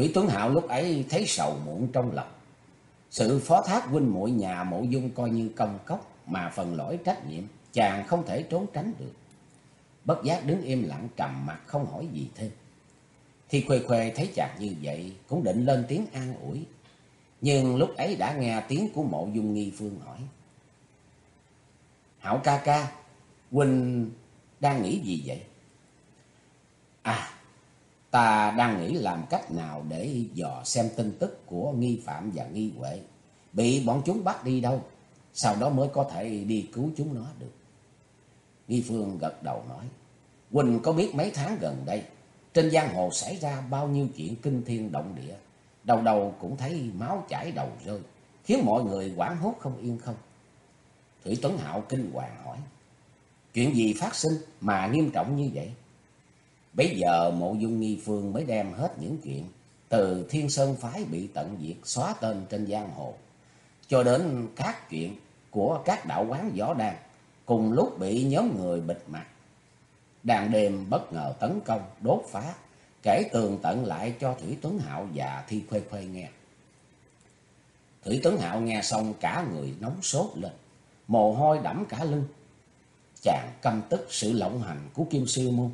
Thủy Tuấn Hạo lúc ấy thấy sầu muộn trong lòng. Sự phó thác huynh muội nhà mộ dung coi như công cốc mà phần lỗi trách nhiệm chàng không thể trốn tránh được. Bất giác đứng im lặng trầm mặt không hỏi gì thêm. Thì khuê khuê thấy chàng như vậy cũng định lên tiếng an ủi. Nhưng lúc ấy đã nghe tiếng của mộ dung nghi phương hỏi. Hảo ca ca, Huynh đang nghĩ gì vậy? À, ta đang nghĩ làm cách nào để dò xem tin tức của nghi phạm và nghi huệ. Bị bọn chúng bắt đi đâu, sau đó mới có thể đi cứu chúng nó được. Nghi Phương gật đầu nói, Quỳnh có biết mấy tháng gần đây, trên giang hồ xảy ra bao nhiêu chuyện kinh thiên động địa, đầu đầu cũng thấy máu chảy đầu rơi, khiến mọi người quảng hốt không yên không. Thủy Tuấn Hạo kinh hoàng hỏi, chuyện gì phát sinh mà nghiêm trọng như vậy? Bây giờ mộ dung nghi phương mới đem hết những chuyện từ Thiên Sơn Phái bị tận diệt xóa tên trên giang hồ, cho đến các chuyện của các đạo quán võ đàn cùng lúc bị nhóm người bịt mặt. Đàn đêm bất ngờ tấn công, đốt phá, kể tường tận lại cho Thủy Tuấn Hạo và Thi Khuê Khuê nghe. Thủy Tuấn Hạo nghe xong cả người nóng sốt lên, mồ hôi đẫm cả lưng. Chàng căm tức sự lộng hành của Kim Sư Môn.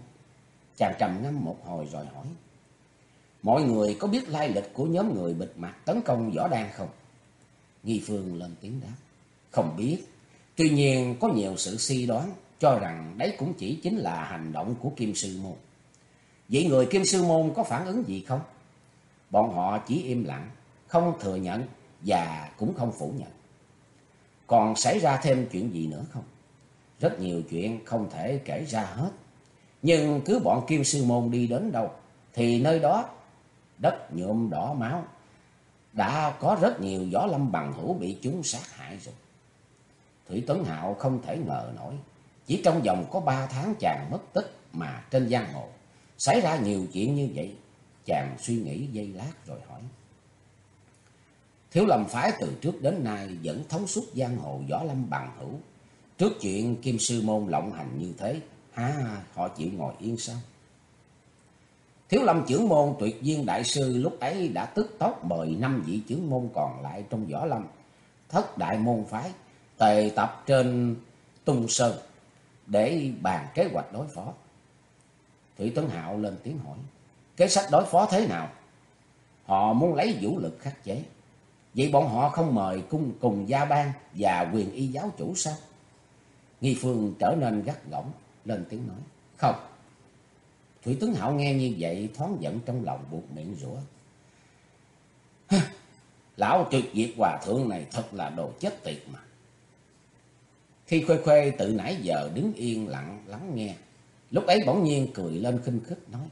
Chàng trầm ngâm một hồi rồi hỏi. Mọi người có biết lai lịch của nhóm người bịt mặt tấn công võ đan không? Nghi Phương lên tiếng đáp. Không biết. Tuy nhiên có nhiều sự suy đoán cho rằng đấy cũng chỉ chính là hành động của Kim Sư Môn. Vậy người Kim Sư Môn có phản ứng gì không? Bọn họ chỉ im lặng, không thừa nhận và cũng không phủ nhận. Còn xảy ra thêm chuyện gì nữa không? Rất nhiều chuyện không thể kể ra hết. Nhưng cứ bọn Kim Sư Môn đi đến đâu, thì nơi đó đất nhuộm đỏ máu. Đã có rất nhiều võ lâm bằng hữu bị chúng sát hại rồi. Thủy Tuấn Hạo không thể ngờ nổi. Chỉ trong vòng có ba tháng chàng mất tích mà trên giang hồ. Xảy ra nhiều chuyện như vậy. Chàng suy nghĩ giây lát rồi hỏi. Thiếu lầm phái từ trước đến nay vẫn thống suốt giang hồ võ lâm bằng hữu. Trước chuyện Kim Sư Môn lộng hành như thế, À, họ chịu ngồi yên sao? Thiếu lâm trưởng môn tuyệt viên đại sư lúc ấy đã tức tốc mời năm vị trưởng môn còn lại trong võ lâm. Thất đại môn phái, tề tập trên tung sơn để bàn kế hoạch đối phó. Thủy Tuấn Hạo lên tiếng hỏi, kế sách đối phó thế nào? Họ muốn lấy vũ lực khắc chế. Vậy bọn họ không mời cung cùng gia ban và quyền y giáo chủ sao? Nghi Phương trở nên gắt gỏng, lên tiếng nói. Không. Thủy tướng Hạo nghe như vậy, thoáng giận trong lòng buộc miệng rủa. Lão tuyệt diệt hòa thượng này thật là đồ chết tiệt mà. Khi Khuê Khuê tự nãy giờ đứng yên lặng lắng nghe. Lúc ấy bỗng nhiên cười lên khinh khích nói.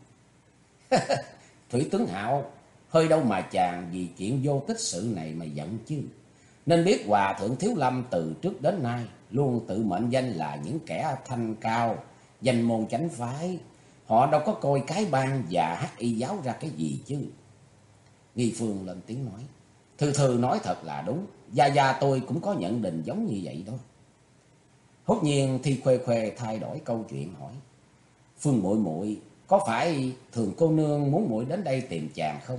Thủy tướng Hạo hơi đâu mà chàng vì chuyện vô tích sự này mà giận chứ. Nên biết Hòa Thượng Thiếu Lâm từ trước đến nay luôn tự mệnh danh là những kẻ thanh cao, danh môn chánh phái. Họ đâu có coi cái ban và hắc y giáo ra cái gì chứ. Nghi Phương lên tiếng nói. Thư thư nói thật là đúng. Gia Gia tôi cũng có nhận định giống như vậy đó. Hốt nhiên Thi Khuê Khuê thay đổi câu chuyện hỏi. Phương muội muội có phải thường cô nương muốn muội đến đây tìm chàng không?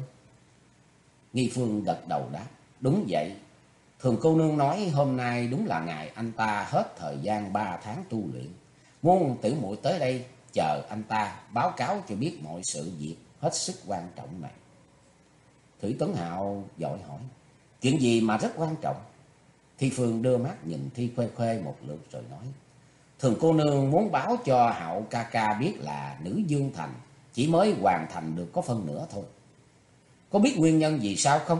Nghi Phương gật đầu đáp. Đúng vậy. Thường cô nương nói, hôm nay đúng là ngày anh ta hết thời gian ba tháng tu luyện. Muốn tử muội tới đây, chờ anh ta báo cáo cho biết mọi sự việc hết sức quan trọng này. Thủy Tuấn Hạo dội hỏi. Chuyện gì mà rất quan trọng? Thi Phương đưa mắt nhìn Thi Khuê Khuê một lượt rồi nói. Thường cô nương muốn báo cho Hạo ca ca biết là nữ Dương Thành chỉ mới hoàn thành được có phần nửa thôi. Có biết nguyên nhân gì sao không?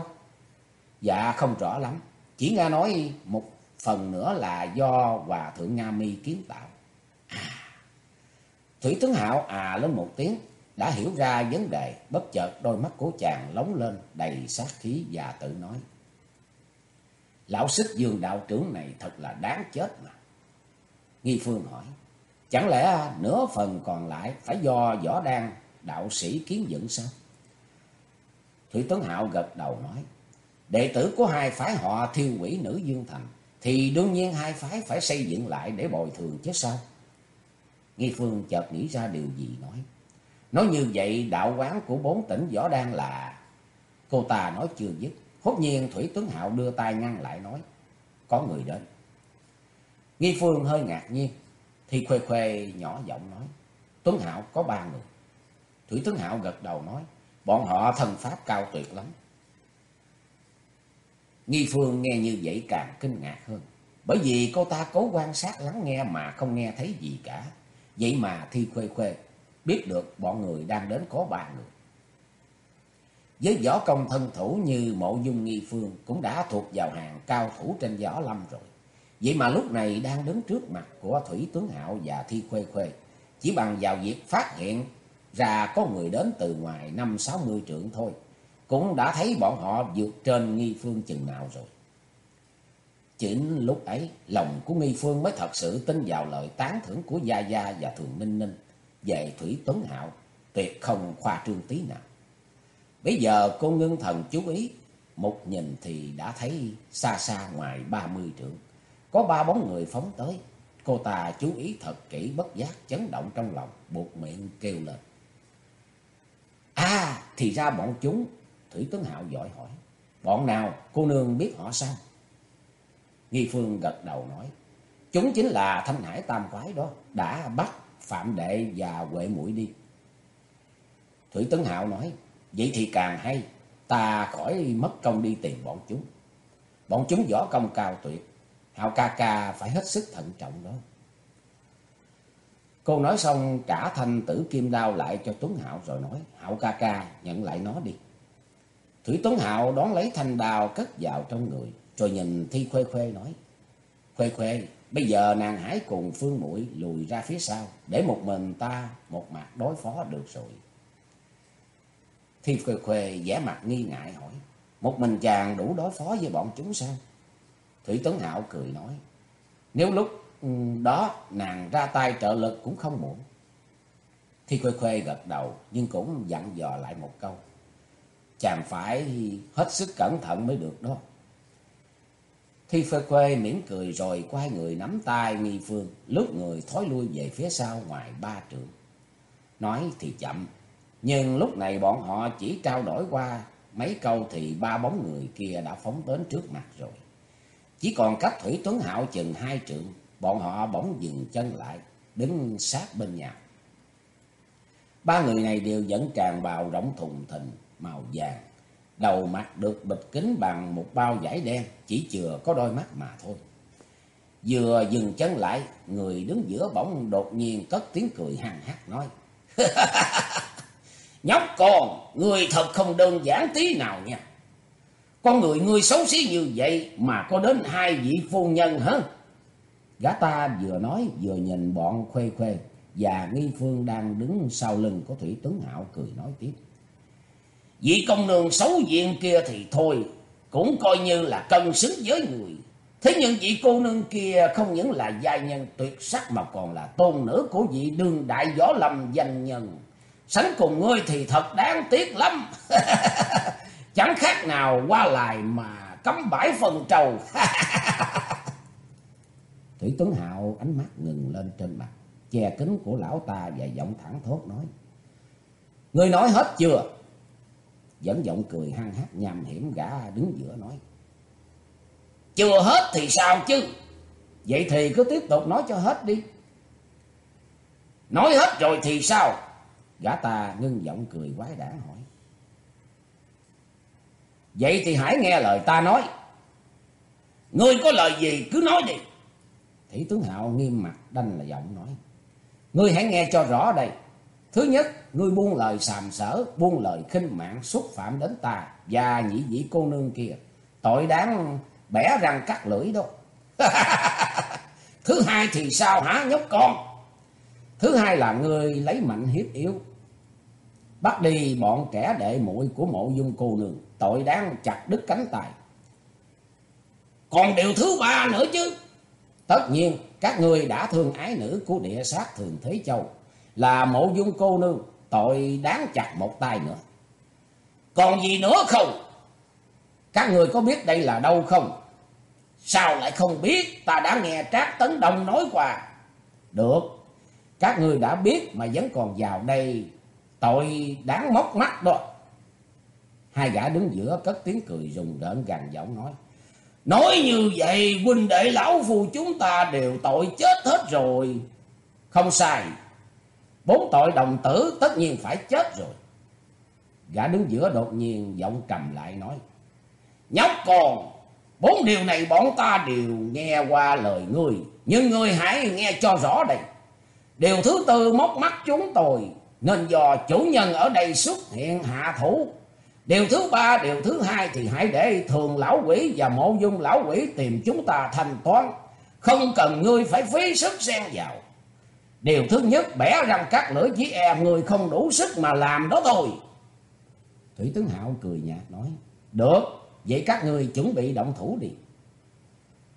Dạ không rõ lắm. Chỉ nghe nói một phần nữa là do Hòa Thượng Nga Mi kiến tạo. À, Thủy Tướng Hạo à lên một tiếng, đã hiểu ra vấn đề, bất chợt đôi mắt của chàng lóng lên đầy sát khí và tự nói. Lão sức dương đạo trưởng này thật là đáng chết mà. Nghi Phương hỏi, chẳng lẽ nửa phần còn lại phải do võ đan đạo sĩ kiến dựng sao? Thủy Tuấn Hạo gật đầu nói, đệ tử của hai phái họ thiêu quỷ nữ Dương Thành, thì đương nhiên hai phái phải xây dựng lại để bồi thường chứ sao? Nghi Phương chợt nghĩ ra điều gì nói. Nói như vậy đạo quán của bốn tỉnh Võ đang là Cô ta nói chưa dứt. Hốt nhiên Thủy Tuấn Hạo đưa tay ngăn lại nói. Có người đến. Nghi Phương hơi ngạc nhiên. Thì khuê khuê nhỏ giọng nói. Tuấn Hạo có ba người. Thủy Tuấn Hạo gật đầu nói. Bọn họ thần pháp cao tuyệt lắm. Nghi Phương nghe như vậy càng kinh ngạc hơn. Bởi vì cô ta cố quan sát lắng nghe mà không nghe thấy gì cả. Vậy mà Thi Khuê Khuê biết được bọn người đang đến có ba người. Với võ công thân thủ như mộ dung nghi phương cũng đã thuộc vào hàng cao thủ trên võ lâm rồi. Vậy mà lúc này đang đứng trước mặt của Thủy Tuấn Hạo và Thi Khuê Khuê. Chỉ bằng vào việc phát hiện ra có người đến từ ngoài năm sáu mươi trượng thôi. Cũng đã thấy bọn họ vượt trên nghi phương chừng nào rồi. Chính lúc ấy, lòng của Nghi Phương mới thật sự tin vào lời tán thưởng của Gia Gia và Thường Ninh Ninh về Thủy Tuấn Hạo, tuyệt không khoa trương tí nào. Bây giờ cô ngưng thần chú ý, một nhìn thì đã thấy xa xa ngoài ba mươi trượng, có ba bóng người phóng tới. Cô ta chú ý thật kỹ bất giác chấn động trong lòng, buộc miệng kêu lên. À, thì ra bọn chúng, Thủy Tuấn Hạo giỏi hỏi. Bọn nào, cô nương biết họ sao? Nghi Phương gật đầu nói. Chúng chính là Thanh Hải Tam Quái đó, đã bắt Phạm Đệ và Huệ Mũi đi. Thủy Tấn Hạo nói, vậy thì càng hay, ta khỏi mất công đi tìm bọn chúng. Bọn chúng võ công cao tuyệt, Hạo ca ca phải hết sức thận trọng đó. Cô nói xong trả thanh tử kim đao lại cho Tuấn Hạo rồi nói, Hạo ca ca nhận lại nó đi. Thủy Tuấn Hạo đón lấy thanh đào cất vào trong người, rồi nhìn Thi Khuê Khuê nói, Khuê Khuê, bây giờ nàng hãy cùng Phương Mũi lùi ra phía sau, để một mình ta một mặt đối phó được rồi. Thi Khuê Khuê vẻ mặt nghi ngại hỏi, một mình chàng đủ đối phó với bọn chúng sao? Thủy Tuấn Hạo cười nói, nếu lúc ừ, đó nàng ra tay trợ lực cũng không muộn. Thi Khuê Khuê gật đầu nhưng cũng dặn dò lại một câu. Chàng phải hết sức cẩn thận mới được đó. Thi phê khuê mỉm cười rồi quay người nắm tay nghi phương, lướt người thối lui về phía sau ngoài ba trượng. Nói thì chậm, nhưng lúc này bọn họ chỉ trao đổi qua mấy câu thì ba bóng người kia đã phóng đến trước mặt rồi. Chỉ còn cách Thủy Tuấn Hạo chừng hai trượng, bọn họ bỗng dừng chân lại, đứng sát bên nhau. Ba người này đều dẫn tràn bào rỗng thùng thình, màu vàng, đầu mặt được bịt kính bằng một bao vải đen, chỉ chừa có đôi mắt mà thôi. Vừa dừng chân lại, người đứng giữa bỗng đột nhiên cất tiếng cười hằng hát nói. Nhóc con, người thật không đơn giản tí nào nha. Con người ngươi xấu xí như vậy mà có đến hai vị phu nhân hả? Gã ta vừa nói vừa nhìn bọn khuê khuê và nghi phương đang đứng sau lưng của Thủy Tuấn Hạo cười nói tiếp. Vị công nương xấu diện kia thì thôi, cũng coi như là cân xứng với người. Thế nhưng vị cô nương kia không những là giai nhân tuyệt sắc mà còn là tôn nữ của vị đương đại võ lâm danh nhân. Sánh cùng ngươi thì thật đáng tiếc lắm. Chẳng khác nào qua lại mà cấm bãi phần trầu. Thủy Tuấn Hạo ánh mắt ngừng lên trên mặt, che kính của lão ta và giọng thẳng thốt nói. Ngươi nói hết chưa? Vẫn giọng cười hăng hát nhằm hiểm gã đứng giữa nói. Chưa hết thì sao chứ? Vậy thì cứ tiếp tục nói cho hết đi. Nói hết rồi thì sao? Gã ta ngưng giọng cười quái đản hỏi. Vậy thì hãy nghe lời ta nói. Ngươi có lời gì cứ nói đi. Thủy tướng Hạo nghiêm mặt đanh là giọng nói. Ngươi hãy nghe cho rõ đây. Thứ nhất, ngươi buông lời sàm sở, buông lời khinh mạng xúc phạm đến ta và nhị dĩ cô nương kia. Tội đáng bẻ răng cắt lưỡi đó. Thứ hai thì sao hả nhóc con? Thứ hai là ngươi lấy mạnh hiếp yếu. Bắt đi bọn kẻ đệ muội của mộ dung cô nương. Tội đáng chặt đứt cánh tay. Còn điều thứ ba nữa chứ. Tất nhiên các ngươi đã thương ái nữ của địa sát thường Thế Châu là mộ dung cô nương, tội đáng chặt một tay nữa. Còn gì nữa không? Các người có biết đây là đâu không? Sao lại không biết? Ta đã nghe Trác Tấn Đông nói qua. Được, các người đã biết mà vẫn còn vào đây, tội đáng móc mắt đó. Hai gã đứng giữa cất tiếng cười rùng rợn gằn giọng nói. Nói như vậy huynh đệ lão phù chúng ta đều tội chết hết rồi. Không sai. Bốn tội đồng tử tất nhiên phải chết rồi. Gã đứng giữa đột nhiên giọng trầm lại nói. Nhóc con, bốn điều này bọn ta đều nghe qua lời ngươi. Nhưng ngươi hãy nghe cho rõ đây. Điều thứ tư móc mắt chúng tôi. Nên do chủ nhân ở đây xuất hiện hạ thủ. Điều thứ ba, điều thứ hai thì hãy để thường lão quỷ và mộ dung lão quỷ tìm chúng ta thanh toán. Không cần ngươi phải phí sức xen vào. Điều thứ nhất, bẻ răng cắt lưỡi chỉ e người không đủ sức mà làm đó thôi. Thủy tướng Hạo cười nhạt nói, được, vậy các người chuẩn bị động thủ đi.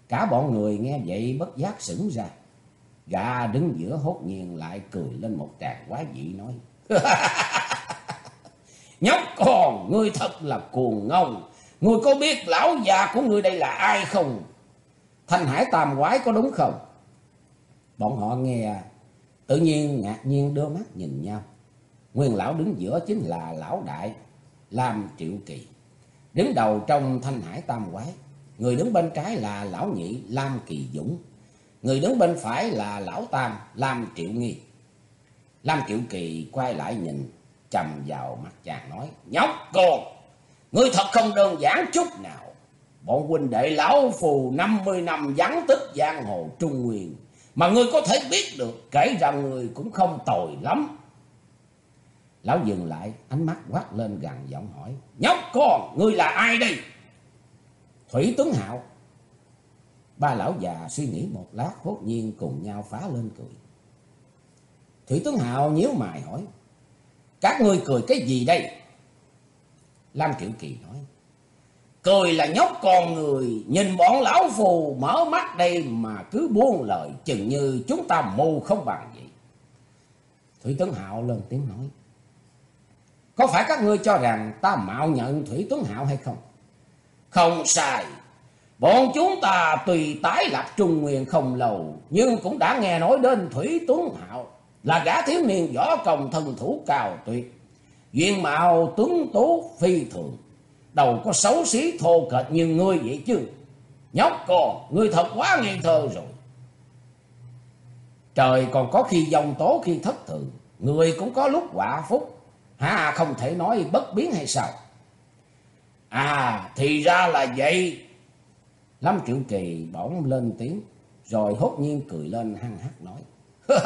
Cả bọn người nghe vậy bất giác sững ra. Gà đứng giữa hốt nhiên lại cười lên một tràng quá dị nói. Nhóc con, ngươi thật là cuồng ngông. Ngươi có biết lão già của ngươi đây là ai không? Thanh Hải Tam Quái có đúng không? Bọn họ nghe tự nhiên ngạc nhiên đưa mắt nhìn nhau. Nguyên lão đứng giữa chính là lão đại Lam Triệu Kỳ. Đứng đầu trong Thanh Hải Tam Quái. Người đứng bên trái là lão nhị Lam Kỳ Dũng. Người đứng bên phải là lão tam Lam Triệu Nghi. Lam Triệu Kỳ quay lại nhìn trầm vào mắt chàng nói. Nhóc con, ngươi thật không đơn giản chút nào. Bọn huynh đệ lão phù 50 năm vắng tích giang hồ Trung Nguyên. Mà ngươi có thể biết được kể rằng ngươi cũng không tồi lắm. Lão dừng lại, ánh mắt quát lên gần giọng hỏi. Nhóc con, ngươi là ai đây? Thủy Tuấn Hạo. Ba lão già suy nghĩ một lát hốt nhiên cùng nhau phá lên cười. Thủy Tuấn Hạo nhíu mày hỏi. Các ngươi cười cái gì đây? Lam Kiểu Kỳ nói. Cười là nhóc con người, nhìn bọn lão phù mở mắt đây mà cứ buông lời chừng như chúng ta mù không bằng vậy. Thủy Tuấn Hạo lên tiếng nói. Có phải các ngươi cho rằng ta mạo nhận Thủy Tuấn Hạo hay không? Không sai. Bọn chúng ta tùy tái lập trung nguyên không lâu, nhưng cũng đã nghe nói đến Thủy Tuấn Hạo là gã thiếu niên võ công thân thủ cao tuyệt. Duyên mạo tuấn tú phi thường, đầu có xấu xí thô kệch như ngươi vậy chứ. Nhóc con, ngươi thật quá ngây thơ rồi. Trời còn có khi dòng tố khi thất thường, người cũng có lúc quả phúc. Ha không thể nói bất biến hay sao? À thì ra là vậy. Lâm Triệu Kỳ bỗng lên tiếng. Rồi hốt nhiên cười lên hăng hắc nói.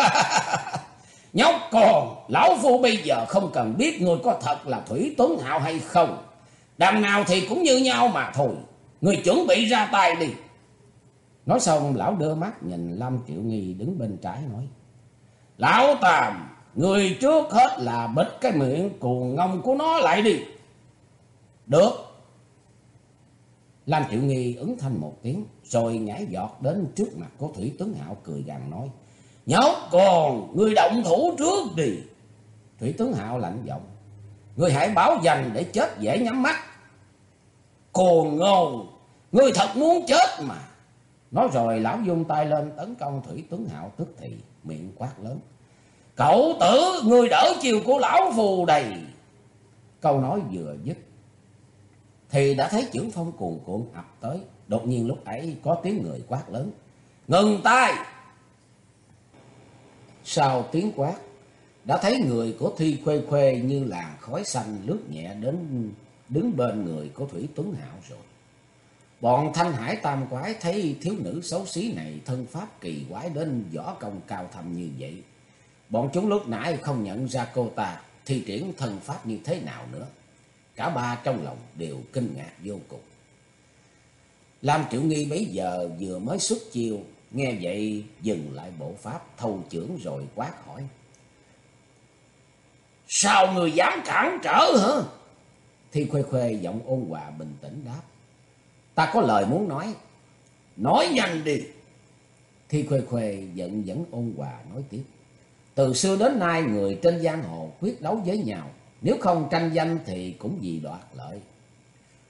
Nhóc con, lão phu bây giờ không cần biết ngươi có thật là Thủy Tuấn Hạo hay không. Đằng nào thì cũng như nhau mà thôi. người chuẩn bị ra tay đi. Nói xong lão đưa mắt nhìn Lâm Triệu Nghi đứng bên trái nói. Lão Tàm, người trước hết là bịt cái miệng cuồng ngông của nó lại đi. Được. Lâm Triệu Nghi ứng thanh một tiếng, rồi nhảy giọt đến trước mặt của Thủy Tuấn Hạo cười gằn nói. Nhóc còn, người động thủ trước đi. Thủy Tuấn Hạo lạnh giọng. Ngươi hãy báo dành để chết dễ nhắm mắt. Cồn ngầu ngươi thật muốn chết mà. Nói rồi lão dung tay lên tấn công Thủy Tuấn Hạo tức thì, miệng quát lớn. Cậu tử, ngươi đỡ chiều của lão phù đầy. Câu nói vừa dứt. Thì đã thấy trưởng phong cuồn cuộn ập tới. Đột nhiên lúc ấy có tiếng người quát lớn. Ngừng tay! Sau tiếng quát, đã thấy người của Thi Khuê Khuê như làn khói xanh lướt nhẹ đến đứng bên người của Thủy Tuấn Hạo rồi. Bọn Thanh Hải Tam Quái thấy thiếu nữ xấu xí này thân pháp kỳ quái đến võ công cao thầm như vậy. Bọn chúng lúc nãy không nhận ra cô ta thi triển thân pháp như thế nào nữa. Cả ba trong lòng đều kinh ngạc vô cùng. Lam Triệu Nghi bấy giờ vừa mới xuất chiêu, nghe vậy dừng lại bộ pháp thâu trưởng rồi quát hỏi. Sao người dám cản trở hả? Thi khuê khuê giọng ôn hòa bình tĩnh đáp. Ta có lời muốn nói. Nói nhanh đi. Thi khuê khuê giận vẫn ôn hòa nói tiếp. Từ xưa đến nay người trên giang hồ quyết đấu với nhau. Nếu không tranh danh thì cũng vì đoạt lợi.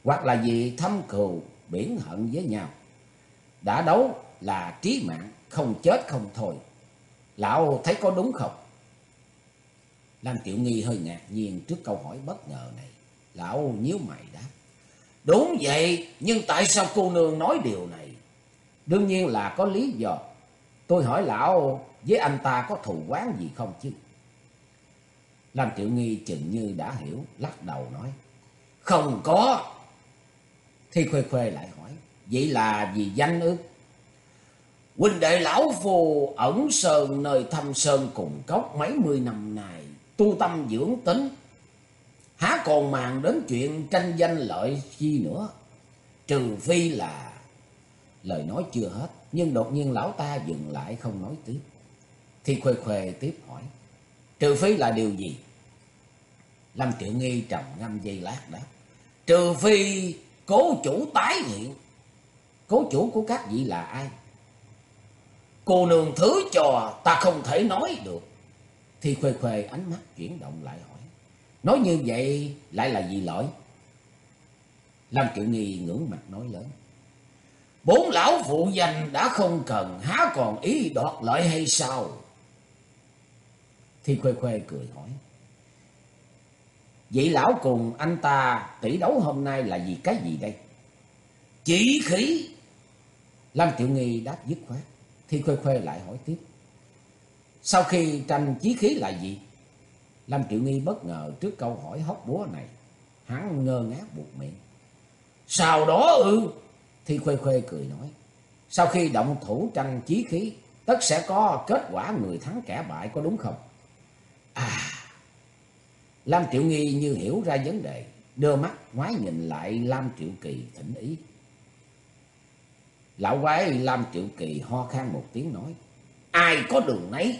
Hoặc là vì thâm cừu biển hận với nhau. Đã đấu là trí mạng, không chết không thôi. Lão thấy có đúng không? Lam Tiểu Nghi hơi ngạc nhiên trước câu hỏi bất ngờ này. Lão nhíu mày đáp. Đúng vậy, nhưng tại sao cô nương nói điều này? Đương nhiên là có lý do. Tôi hỏi lão với anh ta có thù quán gì không chứ? Lam tiểu Nghi chừng như đã hiểu, lắc đầu nói. Không có. Thi Khuê Khuê lại hỏi. Vậy là vì danh ước Huynh đệ lão phù ẩn sơn nơi thâm sơn cùng cốc mấy mươi năm nay. Tu tâm dưỡng tính. Há còn màng đến chuyện tranh danh lợi chi nữa. Trừ phi là... Lời nói chưa hết. Nhưng đột nhiên lão ta dừng lại không nói tiếp. thì Khuê Khuê tiếp hỏi. Trừ phi là điều gì? Lâm Triệu Nghi trầm ngâm dây lát đáp. Trừ phi cố chủ tái hiện. Cố chủ của các vị là ai? Cô nương thứ cho ta không thể nói được. Thì khuê khuê ánh mắt chuyển động lại hỏi. Nói như vậy lại là gì lỗi? Lâm Triệu Nghi ngưỡng mặt nói lớn. Bốn lão phụ danh đã không cần há còn ý đoạt lợi hay sao? Thì khuê khuê cười hỏi. Vậy lão cùng anh ta tỷ đấu hôm nay là vì cái gì đây? Chỉ khí. Lâm Tiểu Nghi đáp dứt khoát. Thì khuê khuê lại hỏi tiếp. Sau khi tranh chí khí là gì? Lâm Triệu Nghi bất ngờ trước câu hỏi hóc búa này. Hắn ngơ ngác buộc miệng. Sau đó ư? Thì khuê khuê cười nói. Sau khi động thủ tranh chí khí, tất sẽ có kết quả người thắng kẻ bại có đúng không? À, Lam Triệu Nghi như hiểu ra vấn đề, đưa mắt ngoái nhìn lại Lam Triệu Kỳ thỉnh ý. Lão quái Lam Triệu Kỳ ho khan một tiếng nói, ai có đường nấy?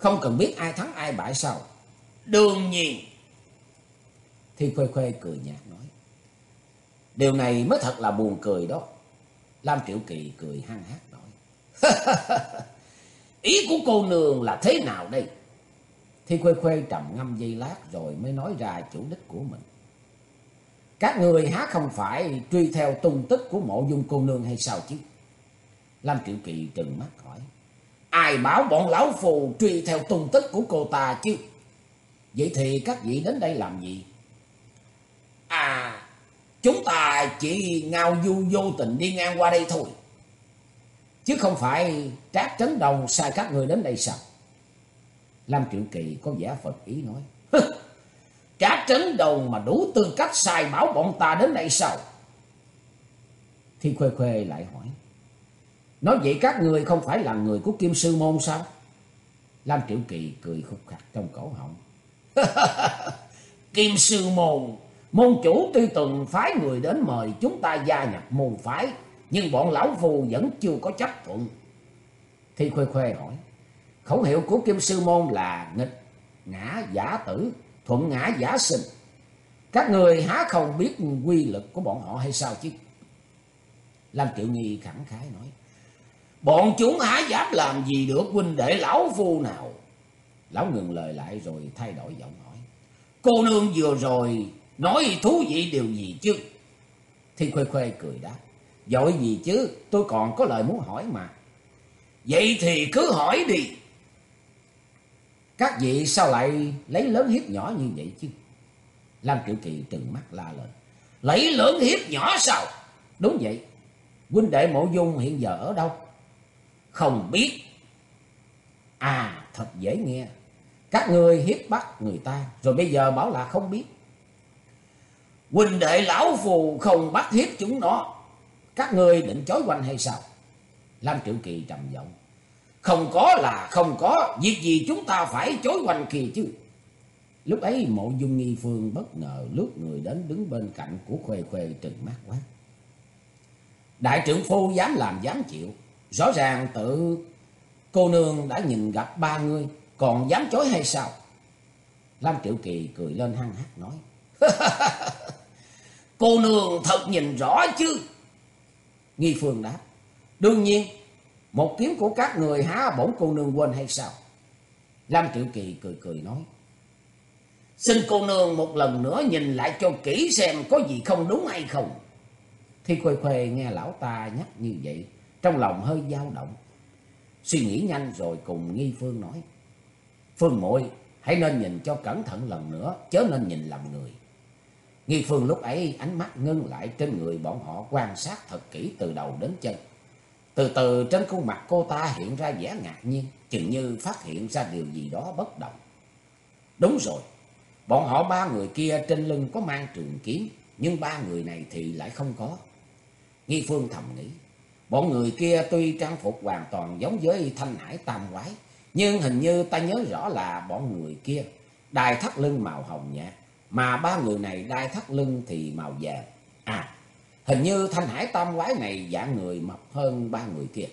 Không cần biết ai thắng ai bại sao? Đương nhiên. Thì Khuê Khuê cười nhạt nói, điều này mới thật là buồn cười đó. Lam Triệu Kỳ cười hăng hát nói, ý của cô nương là thế nào đây? Thi Khuê Khuê trầm ngâm giây lát rồi mới nói ra chủ đích của mình. Các người há không phải truy theo tung tích của mộ dung cô nương hay sao chứ? Lâm Triệu Kỳ trừng mắt hỏi. Ai bảo bọn lão phù truy theo tung tích của cô ta chứ? Vậy thì các vị đến đây làm gì? À, chúng ta chỉ ngao du vô tình đi ngang qua đây thôi. Chứ không phải trác trấn đồng sai các người đến đây sao? Lam Triệu Kỳ có vẻ Phật ý nói. Trác trấn đầu mà đủ tư cách sai bảo bọn ta đến đây sao? Thi Khuê Khuê lại hỏi. Nói vậy các người không phải là người của Kim Sư Môn sao? Lam Triệu Kỳ cười khúc khắc trong cổ họng. Kim Sư Môn, môn chủ tuy từng phái người đến mời chúng ta gia nhập môn phái, nhưng bọn lão phù vẫn chưa có chấp thuận. Thi Khuê Khuê hỏi. Khẩu hiệu của Kim Sư Môn là nghịch ngã giả tử, thuận ngã giả sinh. Các người há không biết quy lực của bọn họ hay sao chứ? Lam Triệu Nghi khẳng khái nói. Bọn chúng há dám làm gì được huynh đệ lão phu nào? Lão ngừng lời lại rồi thay đổi giọng hỏi. Cô nương vừa rồi nói thú vị điều gì chứ? Thì khuê khuê cười đáp. Dội gì chứ, tôi còn có lời muốn hỏi mà. Vậy thì cứ hỏi đi. Các vị sao lại lấy lớn hiếp nhỏ như vậy chứ? Lam Triệu Kỳ trừng mắt la lên. Lấy lớn hiếp nhỏ sao? Đúng vậy. Huynh đệ mộ dung hiện giờ ở đâu? Không biết. À, thật dễ nghe. Các người hiếp bắt người ta, rồi bây giờ bảo là không biết. Huynh đệ lão phù không bắt hiếp chúng nó. Các người định chối quanh hay sao? Lam Triệu Kỳ trầm giọng. Không có là không có, việc gì chúng ta phải chối quanh kỳ chứ. Lúc ấy mộ dung nghi phương bất ngờ lướt người đến đứng bên cạnh của khuê khuê trừng mắt quá. Đại trưởng phu dám làm dám chịu, rõ ràng tự cô nương đã nhìn gặp ba người, còn dám chối hay sao? Lam Triệu Kỳ cười lên hăng hát nói. cô nương thật nhìn rõ chứ. Nghi phương đáp. Đương nhiên một kiếm của các người há bổn cô nương quên hay sao? Lam Triệu Kỳ cười cười nói. Xin cô nương một lần nữa nhìn lại cho kỹ xem có gì không đúng hay không. Thi Khuê Khuê nghe lão ta nhắc như vậy, trong lòng hơi dao động. Suy nghĩ nhanh rồi cùng Nghi Phương nói. Phương muội hãy nên nhìn cho cẩn thận lần nữa, chớ nên nhìn lầm người. Nghi Phương lúc ấy ánh mắt ngưng lại trên người bọn họ quan sát thật kỹ từ đầu đến chân. Từ từ trên khuôn mặt cô ta hiện ra vẻ ngạc nhiên, chừng như phát hiện ra điều gì đó bất động. Đúng rồi, bọn họ ba người kia trên lưng có mang trường kiếm, nhưng ba người này thì lại không có. Nghi Phương thầm nghĩ, bọn người kia tuy trang phục hoàn toàn giống với thanh hải tam quái, nhưng hình như ta nhớ rõ là bọn người kia đai thắt lưng màu hồng nhạt, mà ba người này đai thắt lưng thì màu vàng. À, hình như thanh hải tam quái này dạng người mập hơn ba người kia.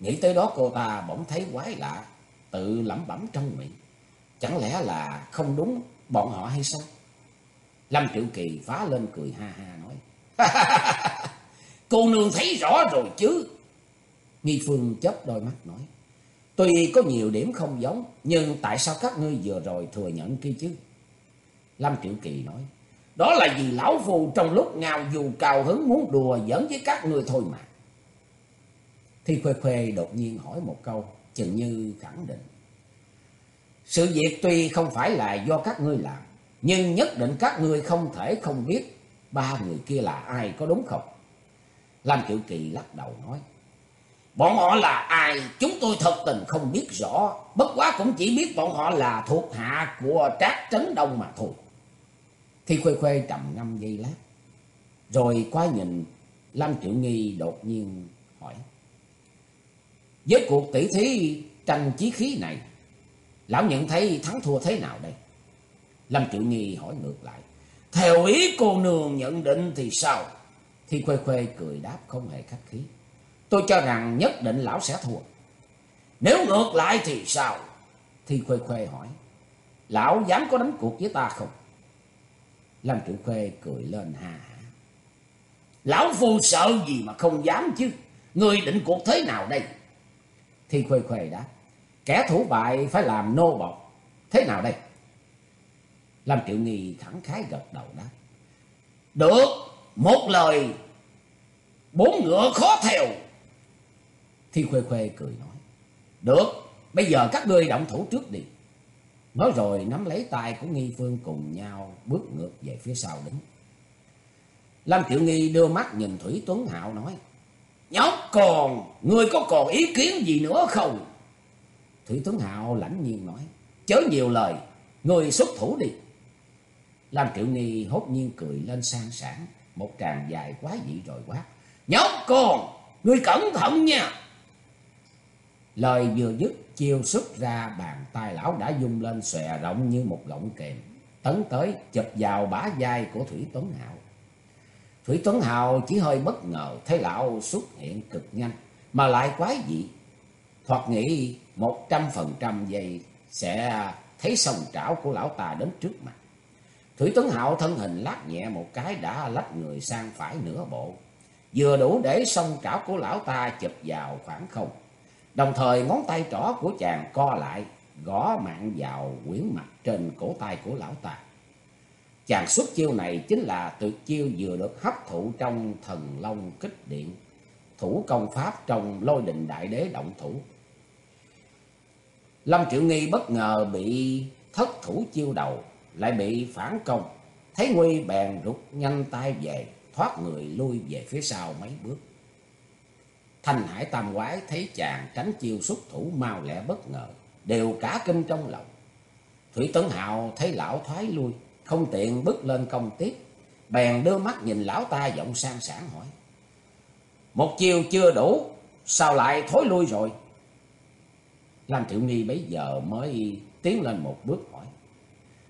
Nghĩ tới đó cô ta bỗng thấy quái lạ, tự lẩm bẩm trong miệng. Chẳng lẽ là không đúng bọn họ hay sao? Lâm Triệu Kỳ phá lên cười ha ha nói. Cô nương thấy rõ rồi chứ. Nghi Phương chớp đôi mắt nói. Tuy có nhiều điểm không giống, nhưng tại sao các ngươi vừa rồi thừa nhận kia chứ? Lâm Triệu Kỳ nói. Đó là vì lão phù trong lúc ngào dù cao hứng muốn đùa giỡn với các ngươi thôi mà. Thi Khuê Khuê đột nhiên hỏi một câu, chừng như khẳng định. Sự việc tuy không phải là do các ngươi làm, nhưng nhất định các ngươi không thể không biết ba người kia là ai có đúng không? Lam Triệu Kỳ lắc đầu nói. Bọn họ là ai chúng tôi thật tình không biết rõ. Bất quá cũng chỉ biết bọn họ là thuộc hạ của Trác Trấn Đông mà thôi. Thi Khuê Khuê trầm ngâm giây lát. Rồi qua nhìn lâm Triệu Nghi đột nhiên hỏi. Với cuộc tỷ thí tranh chí khí này, lão nhận thấy thắng thua thế nào đây? Lâm Triệu Nghi hỏi ngược lại. Theo ý cô nương nhận định thì sao? Thi Khuê Khuê cười đáp không hề khách khí. Tôi cho rằng nhất định lão sẽ thua. Nếu ngược lại thì sao? Thi Khuê Khuê hỏi. Lão dám có đánh cuộc với ta không? Lâm Triệu Khuê cười lên ha hả. Lão phu sợ gì mà không dám chứ. Người định cuộc thế nào đây? Thi Khuê Khuê đáp. Kẻ thủ bại phải làm nô bọc. Thế nào đây? Lâm Triệu Nghi thẳng khái gật đầu đáp. Được, một lời, bốn ngựa khó theo. Thi Khuê Khuê cười nói. Được, bây giờ các ngươi động thủ trước đi. Nói rồi nắm lấy tay của Nghi Phương cùng nhau bước ngược về phía sau đứng. Lâm Triệu Nghi đưa mắt nhìn Thủy Tuấn Hạo nói. Nhóc còn, ngươi có còn ý kiến gì nữa không? Thủy Tuấn Hạo lãnh nhiên nói. Chớ nhiều lời, ngươi xuất thủ đi. Lam Triệu Nghi hốt nhiên cười lên sang sảng, một tràng dài quá dị rồi quát. Nhóc con, ngươi cẩn thận nha. Lời vừa dứt, chiêu xuất ra bàn tay lão đã dung lên xòe rộng như một gọng kềm, tấn tới chụp vào bả vai của Thủy Tuấn Hạo. Thủy Tuấn Hào chỉ hơi bất ngờ thấy lão xuất hiện cực nhanh, mà lại quái dị. Thoạt nghĩ một trăm phần trăm giây sẽ thấy sông trảo của lão ta đến trước mặt. Thủy Tuấn Hạo thân hình lát nhẹ một cái đã lách người sang phải nửa bộ. Vừa đủ để song trảo của lão ta chụp vào khoảng không. Đồng thời ngón tay trỏ của chàng co lại, gõ mạng vào quyển mặt trên cổ tay của lão ta. Chàng xuất chiêu này chính là tuyệt chiêu vừa được hấp thụ trong thần long kích điện, thủ công pháp trong lôi đình đại đế động thủ. Lâm Triệu Nghi bất ngờ bị thất thủ chiêu đầu, lại bị phản công. Thấy nguy bèn rút nhanh tay về, thoát người lui về phía sau mấy bước. Thanh Hải Tam Quái thấy chàng tránh chiêu xuất thủ mau lẹ bất ngờ, đều cả kinh trong lòng. Thủy Tấn hào thấy lão thoái lui, không tiện bước lên công tiếp, bèn đưa mắt nhìn lão ta giọng sang sảng hỏi. Một chiều chưa đủ, sao lại thối lui rồi? Lam Thiệu Nghi bấy giờ mới tiến lên một bước hỏi.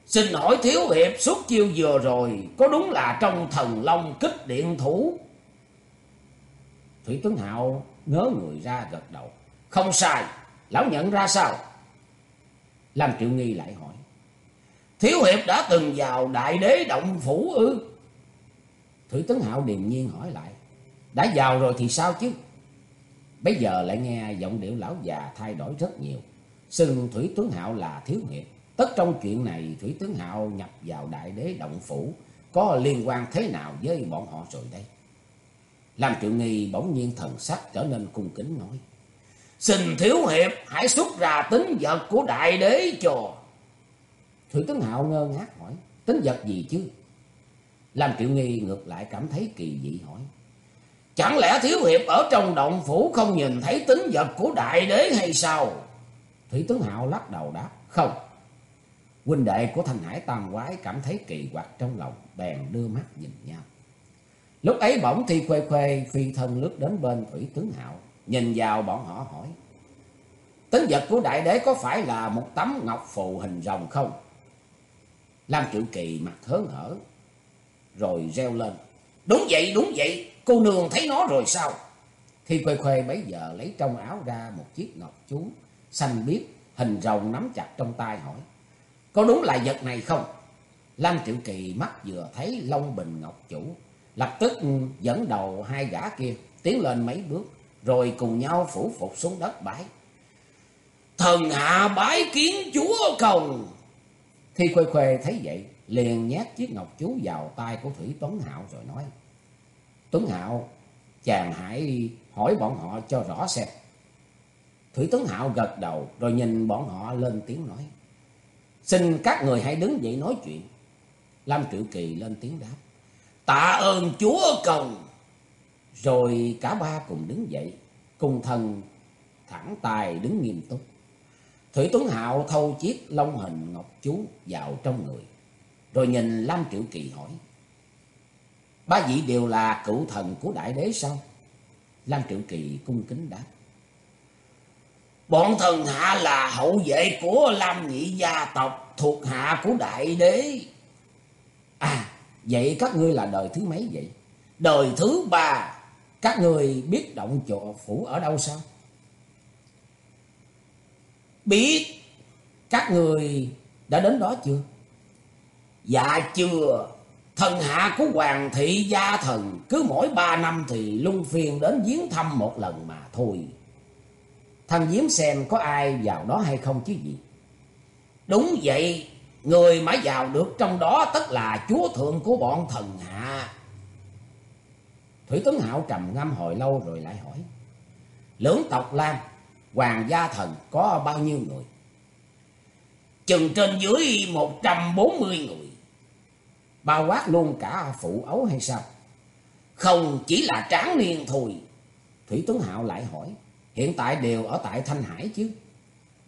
Xin hỏi thiếu hiệp suốt chiêu vừa rồi có đúng là trong thần long kích điện thủ? Thủy Tuấn Hạo ngớ người ra gật đầu. Không sai, lão nhận ra sao? Lam Triệu Nghi lại hỏi. Thiếu hiệp đã từng vào đại đế động phủ ư? Thủy Tuấn Hạo điềm nhiên hỏi lại. Đã vào rồi thì sao chứ? Bây giờ lại nghe giọng điệu lão già thay đổi rất nhiều. Xưng Thủy Tuấn Hạo là thiếu hiệp. Tất trong chuyện này, Thủy tướng Hạo nhập vào đại đế động phủ. Có liên quan thế nào với bọn họ rồi đây? Làm triệu nghi bỗng nhiên thần sắc trở nên cung kính nói. Xin thiếu hiệp, hãy xuất ra tính vật của đại đế cho. Thủy Tướng Hạo ngơ ngác hỏi. Tính vật gì chứ? làm Triệu Nghi ngược lại cảm thấy kỳ dị hỏi. Chẳng lẽ Thiếu Hiệp ở trong động phủ không nhìn thấy tính vật của đại đế hay sao? Thủy Tướng Hạo lắc đầu đáp. Không. Huynh đệ của Thanh Hải Tam Quái cảm thấy kỳ quặc trong lòng, bèn đưa mắt nhìn nhau. Lúc ấy bỗng Thi Khuê Khuê phi thân lướt đến bên Thủy Tướng Hạo, nhìn vào bọn họ hỏi. Tính vật của đại đế có phải là một tấm ngọc phù hình rồng không? Lam Triệu Kỳ mặt hớn hở, rồi reo lên. Đúng vậy, đúng vậy, cô nương thấy nó rồi sao? Thi Khuê Khuê bấy giờ lấy trong áo ra một chiếc ngọc chú, xanh biếc, hình rồng nắm chặt trong tay hỏi. Có đúng là vật này không? Lam Triệu Kỳ mắt vừa thấy Long Bình Ngọc Chủ, lập tức dẫn đầu hai gã kia tiến lên mấy bước, rồi cùng nhau phủ phục xuống đất bái. Thần hạ bái kiến chúa công. Thi Khuê Khuê thấy vậy, liền nhét chiếc ngọc chú vào tay của Thủy Tuấn Hạo rồi nói. Tuấn Hạo, chàng hãy hỏi bọn họ cho rõ xem. Thủy Tuấn Hạo gật đầu rồi nhìn bọn họ lên tiếng nói. Xin các người hãy đứng dậy nói chuyện. Lam Triệu Kỳ lên tiếng đáp. Tạ ơn chúa công. Rồi cả ba cùng đứng dậy. Cùng thần thẳng tài đứng nghiêm túc. Thủy Tuấn Hạo thâu chiếc long hình ngọc chú vào trong người. Rồi nhìn Lam Triệu Kỳ hỏi. Ba vị đều là cựu thần của đại đế sao? Lam Triệu Kỳ cung kính đáp. Bọn thần hạ là hậu vệ của Lam Nhị gia tộc thuộc hạ của đại đế. À, vậy các ngươi là đời thứ mấy vậy? Đời thứ ba, các ngươi biết động chỗ phủ ở đâu sao? Biết, các người đã đến đó chưa? Dạ chưa, thần hạ của Hoàng thị gia thần cứ mỗi ba năm thì luân phiên đến viếng thăm một lần mà thôi thăm viếng xem có ai vào đó hay không chứ gì. Đúng vậy, người mà vào được trong đó tất là chúa thượng của bọn thần hạ. Thủy Tuấn Hạo trầm ngâm hồi lâu rồi lại hỏi. Lưỡng tộc Lam, hoàng gia thần có bao nhiêu người? Chừng trên dưới 140 người. Bao quát luôn cả phụ ấu hay sao? Không chỉ là tráng niên thôi. Thủy Tuấn Hạo lại hỏi. Hiện tại đều ở tại Thanh Hải chứ.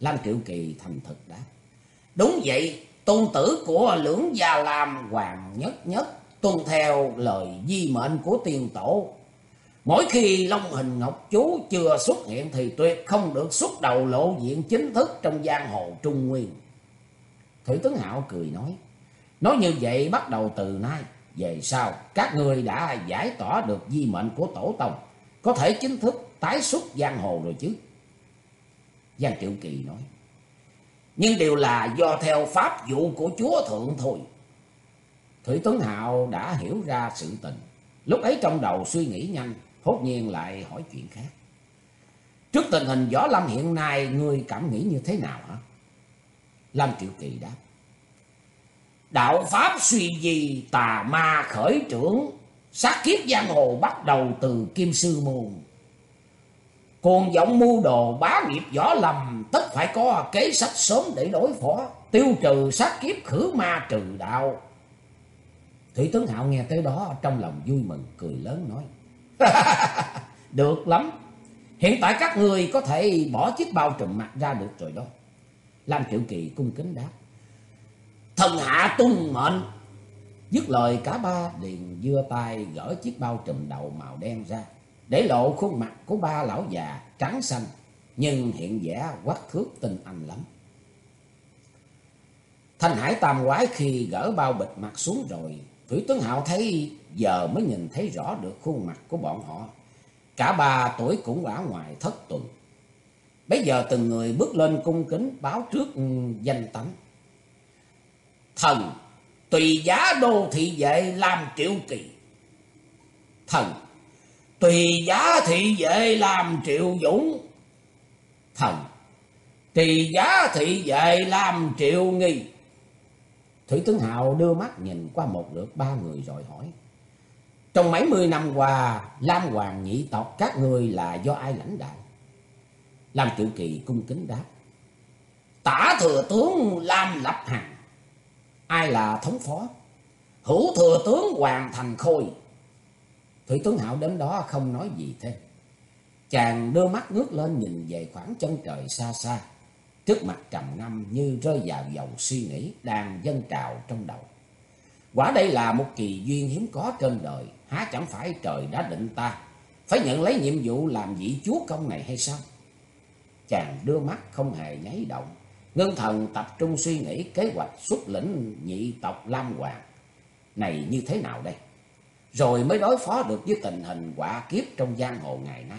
Lam Triệu Kỳ thành thực đáp. Đúng vậy, tôn tử của lưỡng gia làm hoàng nhất nhất tuân theo lời di mệnh của tiền tổ. Mỗi khi Long Hình Ngọc Chú chưa xuất hiện thì tuyệt không được xuất đầu lộ diện chính thức trong giang hồ Trung Nguyên. Thủy Tướng Hạo cười nói, nói như vậy bắt đầu từ nay, về sau các người đã giải tỏa được di mệnh của tổ tông, có thể chính thức tái xuất giang hồ rồi chứ. Giang Triệu Kỳ nói. Nhưng điều là do theo pháp vụ của chúa thượng thôi. Thủy Tuấn Hạo đã hiểu ra sự tình. Lúc ấy trong đầu suy nghĩ nhanh, hốt nhiên lại hỏi chuyện khác. Trước tình hình Võ Lâm hiện nay, ngươi cảm nghĩ như thế nào hả? Lâm Triệu Kỳ đáp. Đạo Pháp suy gì tà ma khởi trưởng, sát kiếp giang hồ bắt đầu từ Kim Sư Môn. Cuồng vọng mưu đồ bá nghiệp võ lầm tất phải có kế sách sớm để đối phó, tiêu trừ sát kiếp khử ma trừ đạo. Thủy tướng Hạo nghe tới đó trong lòng vui mừng, cười lớn nói. được lắm, hiện tại các người có thể bỏ chiếc bao trùm mặt ra được rồi đó. Lam Triệu Kỳ cung kính đáp. Thần hạ tuân mệnh. Dứt lời cả ba liền dưa tay gỡ chiếc bao trùm đầu màu đen ra để lộ khuôn mặt của ba lão già trắng xanh, nhưng hiện vẻ quắc thước tinh anh lắm. Thanh Hải Tam Quái khi gỡ bao bịch mặt xuống rồi, Thủy Tuấn Hạo thấy giờ mới nhìn thấy rõ được khuôn mặt của bọn họ. Cả ba tuổi cũng đã ngoài thất tuần. Bây giờ từng người bước lên cung kính báo trước danh tánh. Thần, tùy giá đô thị vệ làm triệu kỳ. Thần, Tùy giá thị vệ làm triệu dũng. Thần. Tùy giá thị vệ làm triệu nghi. Thủy tướng hào đưa mắt nhìn qua một lượt ba người rồi hỏi. Trong mấy mươi năm qua, Lam Hoàng nhị tộc các người là do ai lãnh đạo? Lam Triệu Kỳ cung kính đáp. Tả thừa tướng Lam Lập Hằng, Ai là thống phó? Hữu thừa tướng Hoàng Thành Khôi. Thủy Tuấn Hạo đến đó không nói gì thêm. Chàng đưa mắt ngước lên nhìn về khoảng chân trời xa xa. Trước mặt trầm ngâm như rơi vào dòng suy nghĩ đang dâng trào trong đầu. Quả đây là một kỳ duyên hiếm có trên đời. Há chẳng phải trời đã định ta. Phải nhận lấy nhiệm vụ làm vị chúa công này hay sao? Chàng đưa mắt không hề nháy động. Ngân thần tập trung suy nghĩ kế hoạch xuất lĩnh nhị tộc Lam Hoàng. Này như thế nào đây? Rồi mới đối phó được với tình hình quả kiếp trong giang hồ ngày nay.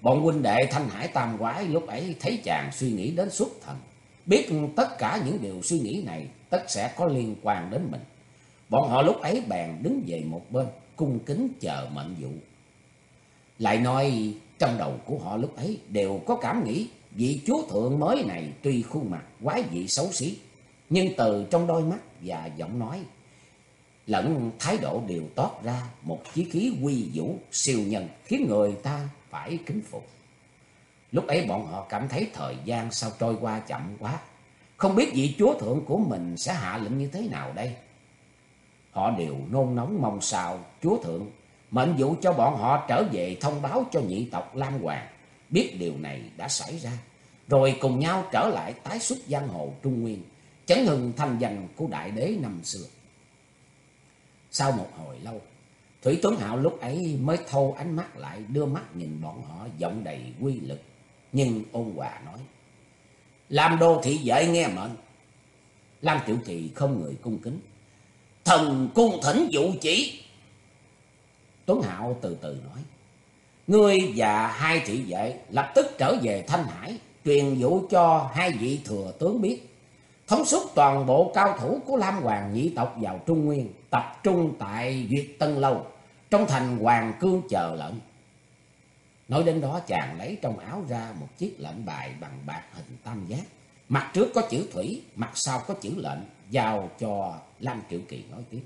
Bọn huynh đệ Thanh Hải Tam Quái lúc ấy thấy chàng suy nghĩ đến xuất thần. Biết tất cả những điều suy nghĩ này tất sẽ có liên quan đến mình. Bọn họ lúc ấy bèn đứng về một bên, cung kính chờ mệnh vụ. Lại nói trong đầu của họ lúc ấy đều có cảm nghĩ vị chúa thượng mới này tuy khuôn mặt quái dị xấu xí, nhưng từ trong đôi mắt và giọng nói lẫn thái độ đều toát ra một chí khí quy vũ siêu nhân khiến người ta phải kính phục. Lúc ấy bọn họ cảm thấy thời gian sao trôi qua chậm quá, không biết vị chúa thượng của mình sẽ hạ lệnh như thế nào đây. Họ đều nôn nóng mong sao chúa thượng mệnh vụ cho bọn họ trở về thông báo cho nhị tộc Lam Hoàng biết điều này đã xảy ra, rồi cùng nhau trở lại tái xuất giang hồ Trung Nguyên, chấn hưng thanh danh của đại đế năm xưa. Sau một hồi lâu, Thủy Tuấn Hạo lúc ấy mới thâu ánh mắt lại, đưa mắt nhìn bọn họ giọng đầy quy lực, nhưng ôn hòa nói: "Làm đô thị vệ nghe mệnh." Lam Tiểu Kỳ không người cung kính: "Thần cung thỉnh dụ chỉ." Tuấn Hạo từ từ nói. Ngươi và hai thị vệ lập tức trở về Thanh Hải, truyền vụ cho hai vị thừa tướng biết. Thống suốt toàn bộ cao thủ của Lam Hoàng nhị tộc vào Trung Nguyên, tập trung tại Duyệt Tân Lâu, trong thành Hoàng Cương chờ lệnh. Nói đến đó chàng lấy trong áo ra một chiếc lệnh bài bằng bạc hình tam giác. Mặt trước có chữ thủy, mặt sau có chữ lệnh, giao cho Lam Triệu Kỳ nói tiếp.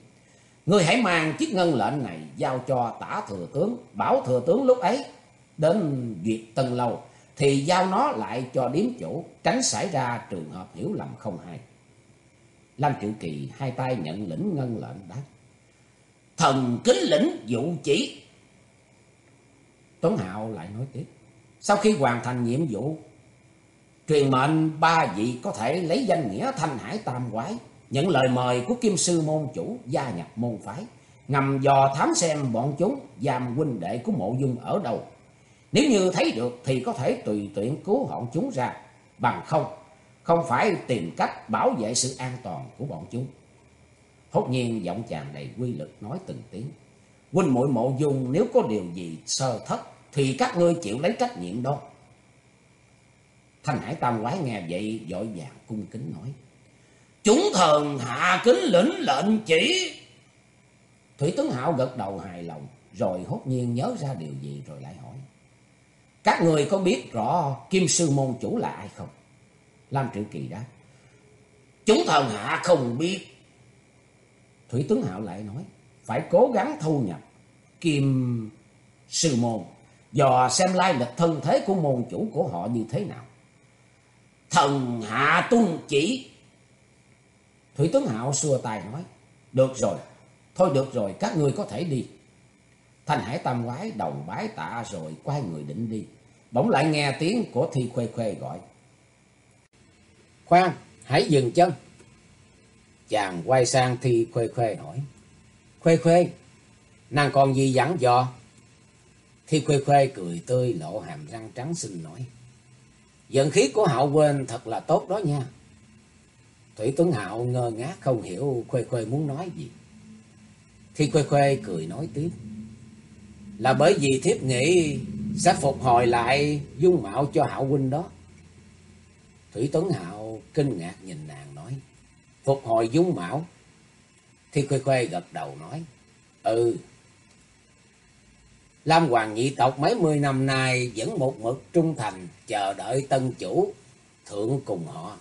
người hãy mang chiếc ngân lệnh này giao cho tả thừa tướng, bảo thừa tướng lúc ấy đến duyệt tân lâu thì giao nó lại cho điếm chủ, tránh xảy ra trường hợp hiểu lầm không hay. Lam Triệu Kỳ hai tay nhận lĩnh ngân lệnh đáp. Thần kính lĩnh dụ chỉ. Tuấn Hạo lại nói tiếp. Sau khi hoàn thành nhiệm vụ, truyền mệnh ba vị có thể lấy danh nghĩa thanh hải tam quái nhận lời mời của kim sư môn chủ gia nhập môn phái, ngầm dò thám xem bọn chúng giam huynh đệ của mộ dung ở đâu. Nếu như thấy được thì có thể tùy tiện cứu họ chúng ra, bằng không, không phải tìm cách bảo vệ sự an toàn của bọn chúng. Hốt nhiên giọng chàng đầy quy lực nói từng tiếng. Huynh muội mộ dung nếu có điều gì sơ thất thì các ngươi chịu lấy trách nhiệm đó. Thanh Hải Tam Quái nghe vậy vội vàng cung kính nói. Chúng thần hạ kính lĩnh lệnh chỉ. Thủy tướng Hạo gật đầu hài lòng, rồi hốt nhiên nhớ ra điều gì rồi lại hỏi. Các người có biết rõ Kim Sư Môn Chủ là ai không? Lam Triệu Kỳ đáp. Chúng thần hạ không biết. Thủy tướng Hạo lại nói, phải cố gắng thu nhập Kim Sư Môn, dò xem lai lịch thân thế của môn chủ của họ như thế nào. Thần hạ tuân chỉ Thủy tướng Hạo xua tay nói, được rồi, thôi được rồi, các ngươi có thể đi. Thanh Hải Tam Quái đầu bái tạ rồi quay người định đi. Bỗng lại nghe tiếng của Thi Khuê Khuê gọi. Khoan, hãy dừng chân. Chàng quay sang Thi Khuê Khuê hỏi. Khuê Khuê, nàng còn gì dặn dò? Thi Khuê Khuê cười tươi lộ hàm răng trắng xinh nổi. Dẫn khí của Hạo quên thật là tốt đó nha. Thủy Tuấn Hạo ngơ ngác không hiểu Khuê Khuê muốn nói gì. Thi Khuê Khuê cười nói tiếp. Là bởi vì thiếp nghĩ sẽ phục hồi lại dung mạo cho Hạo huynh đó. Thủy Tuấn Hạo kinh ngạc nhìn nàng nói. Phục hồi dung mạo. Thì Khuê Khuê gật đầu nói. Ừ. Lam Hoàng nhị tộc mấy mươi năm nay vẫn một mực trung thành, chờ đợi tân chủ thượng cùng họ.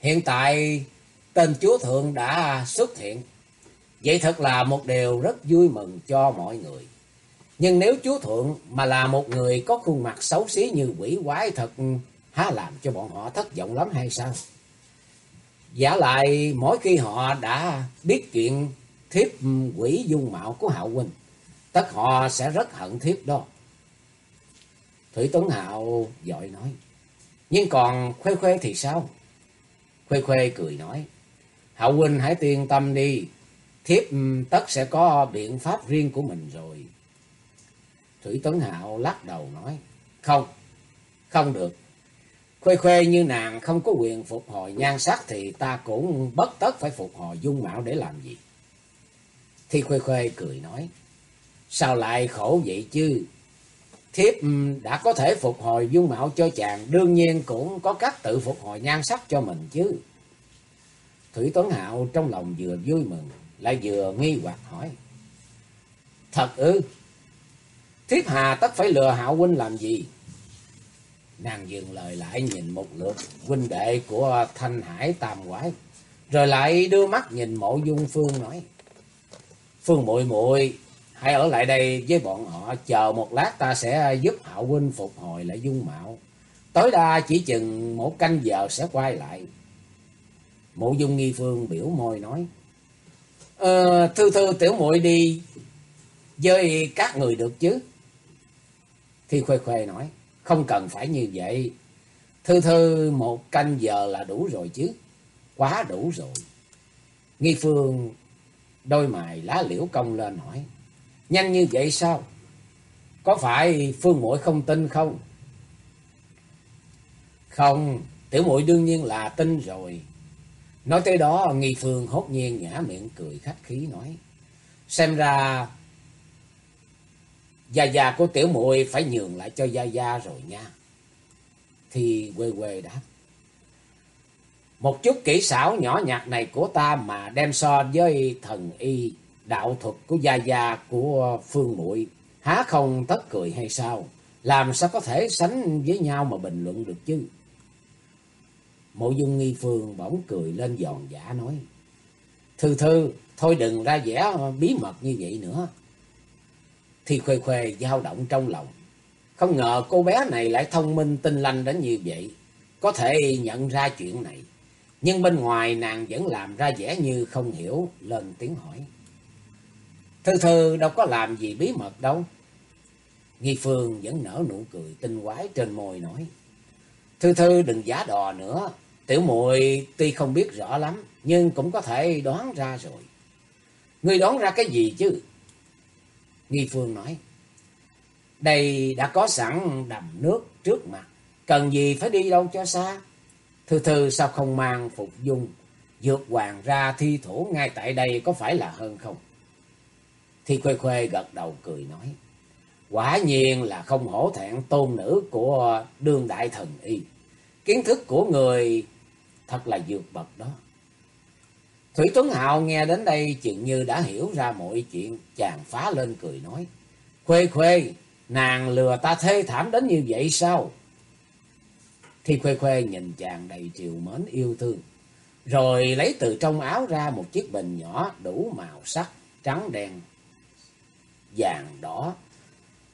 Hiện tại, tên chúa thượng đã xuất hiện. Vậy thật là một điều rất vui mừng cho mọi người. Nhưng nếu chúa thượng mà là một người có khuôn mặt xấu xí như quỷ quái thật há làm cho bọn họ thất vọng lắm hay sao? Giả lại mỗi khi họ đã biết chuyện thiếp quỷ dung mạo của Hạo huynh, tất họ sẽ rất hận thiếp đó. Thủy Tuấn Hạo dội nói, nhưng còn Khuê Khuê thì sao? Khuê Khuê cười nói, Hạo huynh hãy yên tâm đi, thiếp tất sẽ có biện pháp riêng của mình rồi. Thủy Tuấn Hạo lắc đầu nói, không, không được. Khuê khuê như nàng không có quyền phục hồi nhan sắc thì ta cũng bất tất phải phục hồi dung mạo để làm gì. Thi khuê khuê cười nói, sao lại khổ vậy chứ? Thiếp ừ, đã có thể phục hồi dung mạo cho chàng, đương nhiên cũng có cách tự phục hồi nhan sắc cho mình chứ. Thủy Tuấn Hạo trong lòng vừa vui mừng, lại vừa nghi hoặc hỏi. Thật ư? Thiếp hà tất phải lừa Hạo huynh làm gì? Nàng dừng lời lại nhìn một lượt huynh đệ của Thanh Hải Tam Quái, rồi lại đưa mắt nhìn Mộ Dung Phương nói: "Phương muội muội, hãy ở lại đây với bọn họ, chờ một lát ta sẽ giúp Hạo huynh phục hồi lại dung mạo. Tối đa chỉ chừng một canh giờ sẽ quay lại." Mộ Dung Nghi Phương biểu môi nói: "Ờ, thư thư tiểu muội đi với các người được chứ?" Thi Khuê Khuê nói: không cần phải như vậy. Thư thư một canh giờ là đủ rồi chứ. Quá đủ rồi. Nghi Phương đôi mày lá liễu cong lên hỏi. Nhanh như vậy sao? Có phải Phương muội không tin không? Không, tiểu muội đương nhiên là tin rồi. Nói tới đó, Nghi Phương hốt nhiên nhả miệng cười khách khí nói. Xem ra Gia Gia của tiểu muội phải nhường lại cho Gia Gia rồi nha. Thì quê quê đáp. Một chút kỹ xảo nhỏ nhặt này của ta mà đem so với thần y đạo thuật của Gia Gia của Phương muội há không tất cười hay sao? Làm sao có thể sánh với nhau mà bình luận được chứ? Mộ dung nghi phương bỗng cười lên giòn giả nói. Thư thư, thôi đừng ra vẻ bí mật như vậy nữa. Thì khuê khuê dao động trong lòng. Không ngờ cô bé này lại thông minh tinh lanh đến như vậy. Có thể nhận ra chuyện này. Nhưng bên ngoài nàng vẫn làm ra vẻ như không hiểu. Lên tiếng hỏi. Thư thư đâu có làm gì bí mật đâu. Nghi Phương vẫn nở nụ cười tinh quái trên môi nói. Thư thư đừng giả đò nữa. Tiểu muội tuy không biết rõ lắm. Nhưng cũng có thể đoán ra rồi. Ngươi đoán ra cái gì chứ? Nghi Phương nói. Đây đã có sẵn đầm nước trước mặt. Cần gì phải đi đâu cho xa. Thư thư sao không mang phục dung. Dược hoàng ra thi thủ ngay tại đây có phải là hơn không? Thi khuê khuê gật đầu cười nói. Quả nhiên là không hổ thẹn tôn nữ của đương đại thần y. Kiến thức của người thật là dược bậc đó. Thủy Tuấn Hạo nghe đến đây chừng như đã hiểu ra mọi chuyện, chàng phá lên cười nói. Khuê khuê, nàng lừa ta thê thảm đến như vậy sao? Thì khuê khuê nhìn chàng đầy triều mến yêu thương, rồi lấy từ trong áo ra một chiếc bình nhỏ đủ màu sắc, trắng đen, vàng đỏ.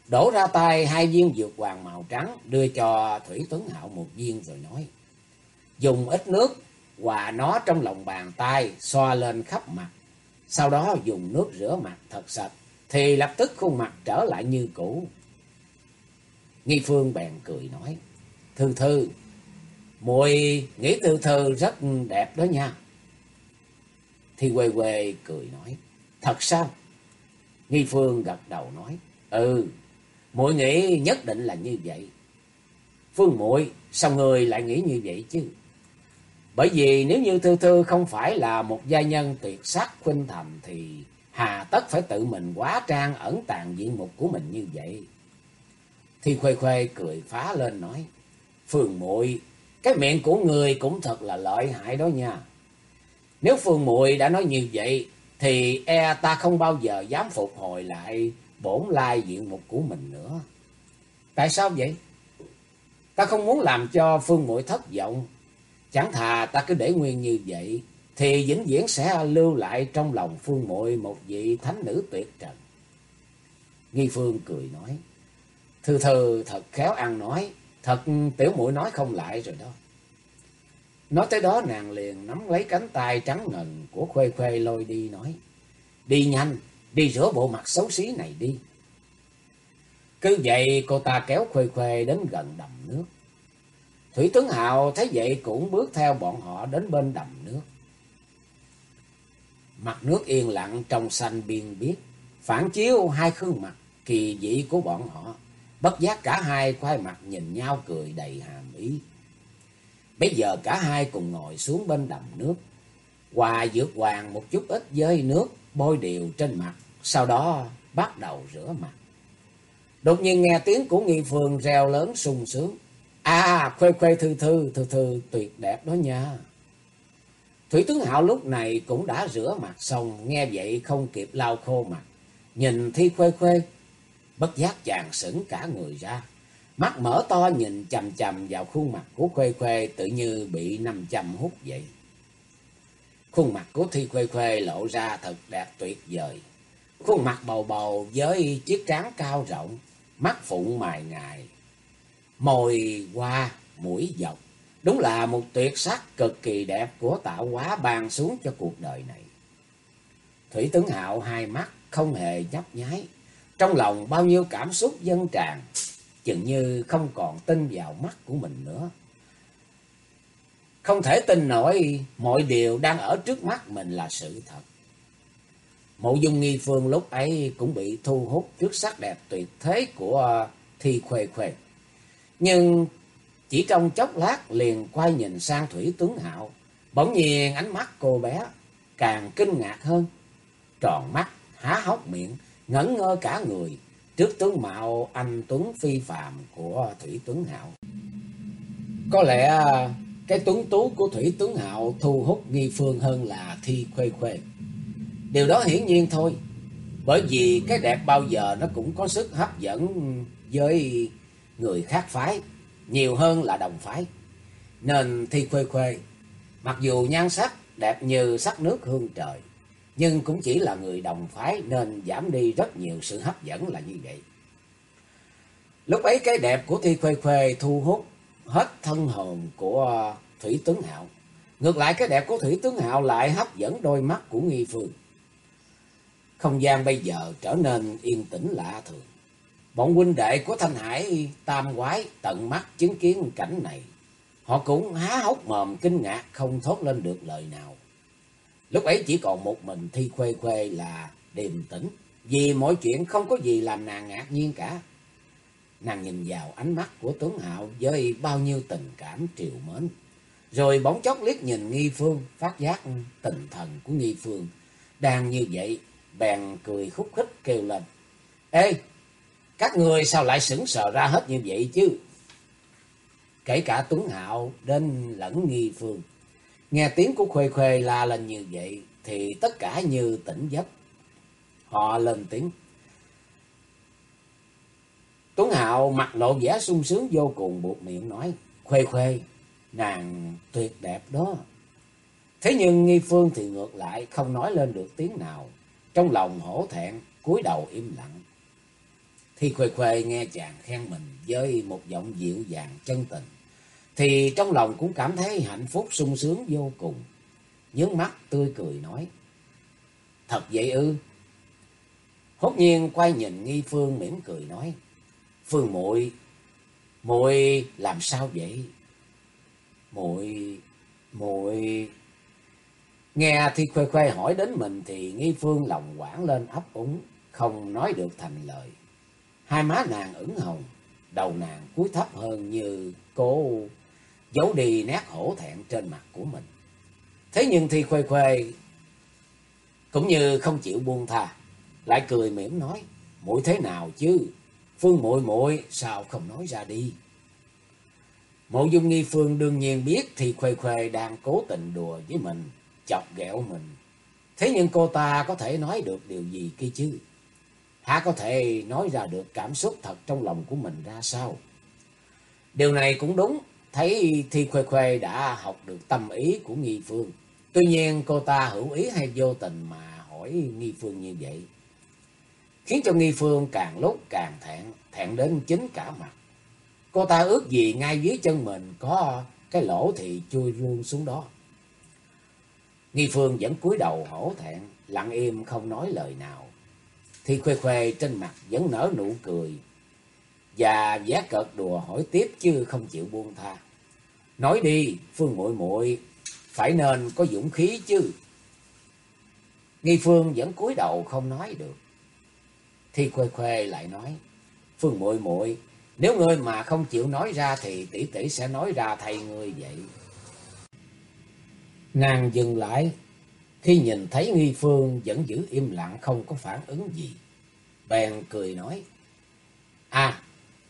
Đổ ra tay hai viên dược hoàng màu trắng, đưa cho Thủy Tuấn Hạo một viên rồi nói. Dùng ít nước hòa nó trong lòng bàn tay, xoa lên khắp mặt. Sau đó dùng nước rửa mặt thật sạch, thì lập tức khuôn mặt trở lại như cũ. Nghi Phương bèn cười nói, Thư Thư, muội nghĩ Thư Thư rất đẹp đó nha. Thì quê quê cười nói, thật sao? Nghi Phương gật đầu nói, ừ, muội nghĩ nhất định là như vậy. Phương muội sao người lại nghĩ như vậy chứ? Bởi vì nếu như Thư Thư không phải là một gia nhân tuyệt sắc khuynh thầm thì hà tất phải tự mình quá trang ẩn tàng diện mục của mình như vậy. Thì Khuê Khuê cười phá lên nói, Phương muội cái miệng của người cũng thật là lợi hại đó nha. Nếu Phương muội đã nói như vậy, thì e ta không bao giờ dám phục hồi lại bổn lai diện mục của mình nữa. Tại sao vậy? Ta không muốn làm cho Phương muội thất vọng, Chẳng thà ta cứ để nguyên như vậy, thì vĩnh viễn sẽ lưu lại trong lòng Phương muội một vị thánh nữ tuyệt trần. Nghi Phương cười nói, Thư thư thật khéo ăn nói, thật tiểu muội nói không lại rồi đó. Nói tới đó nàng liền nắm lấy cánh tay trắng ngần của Khuê Khuê lôi đi nói. Đi nhanh, đi rửa bộ mặt xấu xí này đi. Cứ vậy cô ta kéo Khuê Khuê đến gần đầm nước. Thủy tướng Hào thấy vậy cũng bước theo bọn họ đến bên đầm nước. Mặt nước yên lặng trong xanh biên biếc, phản chiếu hai gương mặt kỳ dị của bọn họ. Bất giác cả hai quay mặt nhìn nhau cười đầy hàm ý. Bây giờ cả hai cùng ngồi xuống bên đầm nước. Hòa dược hoàng một chút ít với nước bôi đều trên mặt. Sau đó bắt đầu rửa mặt. Đột nhiên nghe tiếng của Nghi Phương reo lớn sung sướng. À, à khuê khuê thư thư, thư thư tuyệt đẹp đó nha. Thủy tướng Hạo lúc này cũng đã rửa mặt xong, nghe vậy không kịp lau khô mặt. Nhìn Thi Khuê Khuê, bất giác chàng sững cả người ra. Mắt mở to nhìn chầm chầm vào khuôn mặt của Khuê Khuê tự như bị năm trăm hút vậy. Khuôn mặt của Thi Khuê Khuê lộ ra thật đẹp tuyệt vời. Khuôn mặt bầu bầu với chiếc trán cao rộng, mắt phụng mài ngài, môi qua mũi dọc. Đúng là một tuyệt sắc cực kỳ đẹp của tạo hóa ban xuống cho cuộc đời này. Thủy tướng Hạo hai mắt không hề nhấp nháy, trong lòng bao nhiêu cảm xúc dâng tràn, chừng như không còn tin vào mắt của mình nữa. Không thể tin nổi mọi điều đang ở trước mắt mình là sự thật. Mộ dung nghi phương lúc ấy cũng bị thu hút trước sắc đẹp tuyệt thế của Thi Khuê Khuê. Nhưng chỉ trong chốc lát liền quay nhìn sang Thủy Tướng Hạo. Bỗng nhiên ánh mắt cô bé càng kinh ngạc hơn. Tròn mắt, há hốc miệng, ngẩn ngơ cả người trước tướng mạo anh Tuấn phi phàm của Thủy Tướng Hạo. Có lẽ cái tuấn tú của Thủy Tướng Hạo thu hút nghi phương hơn là Thi Khuê Khuê. Điều đó hiển nhiên thôi. Bởi vì cái đẹp bao giờ nó cũng có sức hấp dẫn với người khác phái, nhiều hơn là đồng phái. Nên Thi Khuê Khuê, mặc dù nhan sắc đẹp như sắc nước hương trời, nhưng cũng chỉ là người đồng phái nên giảm đi rất nhiều sự hấp dẫn là như vậy. Lúc ấy cái đẹp của Thi Khuê Khuê thu hút hết thân hồn của Thủy Tướng Hạo. Ngược lại cái đẹp của Thủy Tướng Hạo lại hấp dẫn đôi mắt của Nghi Phương. Không gian bây giờ trở nên yên tĩnh lạ thường. Bọn huynh đệ của Thanh Hải tam quái tận mắt chứng kiến cảnh này. Họ cũng há hốc mồm kinh ngạc không thốt lên được lời nào. Lúc ấy chỉ còn một mình Thi Khuê Khuê là điềm tĩnh. Vì mọi chuyện không có gì làm nàng ngạc nhiên cả. Nàng nhìn vào ánh mắt của Tuấn Hạo với bao nhiêu tình cảm triều mến. Rồi bóng chốc liếc nhìn Nghi Phương, phát giác tình thần của Nghi Phương. Đang như vậy, bèn cười khúc khích kêu lên. Ê, các người sao lại sững sờ ra hết như vậy chứ? Kể cả Tuấn Hạo đến lẫn Nghi Phương. Nghe tiếng của Khuê Khuê la lên như vậy thì tất cả như tỉnh giấc. Họ lên tiếng. Tuấn Hạo mặt lộ vẻ sung sướng vô cùng buộc miệng nói. Khuê Khuê, nàng tuyệt đẹp đó. Thế nhưng Nghi Phương thì ngược lại không nói lên được tiếng nào. Trong lòng hổ thẹn, cúi đầu im lặng. Thì Khuê Khuê nghe chàng khen mình với một giọng dịu dàng chân tình. Thì trong lòng cũng cảm thấy hạnh phúc sung sướng vô cùng. Nhướng mắt tươi cười nói. Thật vậy ư? Hốt nhiên quay nhìn Nghi Phương mỉm cười nói. Phương muội muội làm sao vậy? muội muội Nghe thi khuê khuê hỏi đến mình thì Nghi Phương lòng quảng lên ấp úng, không nói được thành lời. Hai má nàng ửng hồng, đầu nàng cúi thấp hơn như cô giấu đi nét hổ thẹn trên mặt của mình. Thế nhưng thì khuê khuê cũng như không chịu buông tha, lại cười mỉm nói, muội thế nào chứ? Phương muội muội sao không nói ra đi? Mộ dung nghi phương đương nhiên biết thì khuê khuê đang cố tình đùa với mình, chọc ghẹo mình. Thế nhưng cô ta có thể nói được điều gì kia chứ? Há có thể nói ra được cảm xúc thật trong lòng của mình ra sao? Điều này cũng đúng, thấy Thi Khuê Khuê đã học được tâm ý của Nghi Phương. Tuy nhiên cô ta hữu ý hay vô tình mà hỏi Nghi Phương như vậy. Khiến cho Nghi Phương càng lúc càng thẹn, thẹn đến chính cả mặt. Cô ta ước gì ngay dưới chân mình có cái lỗ thì chui luôn xuống đó. Nghi Phương vẫn cúi đầu hổ thẹn, lặng im không nói lời nào. Thì khuê khuê trên mặt vẫn nở nụ cười, và giá cợt đùa hỏi tiếp chứ không chịu buông tha. Nói đi, Phương muội muội phải nên có dũng khí chứ. Nghi Phương vẫn cúi đầu không nói được. Thì khuê khuê lại nói, Phương muội muội nếu ngươi mà không chịu nói ra thì tỷ tỷ sẽ nói ra thay ngươi vậy. Nàng dừng lại, khi nhìn thấy Nghi Phương vẫn giữ im lặng không có phản ứng gì. Bèn cười nói, À,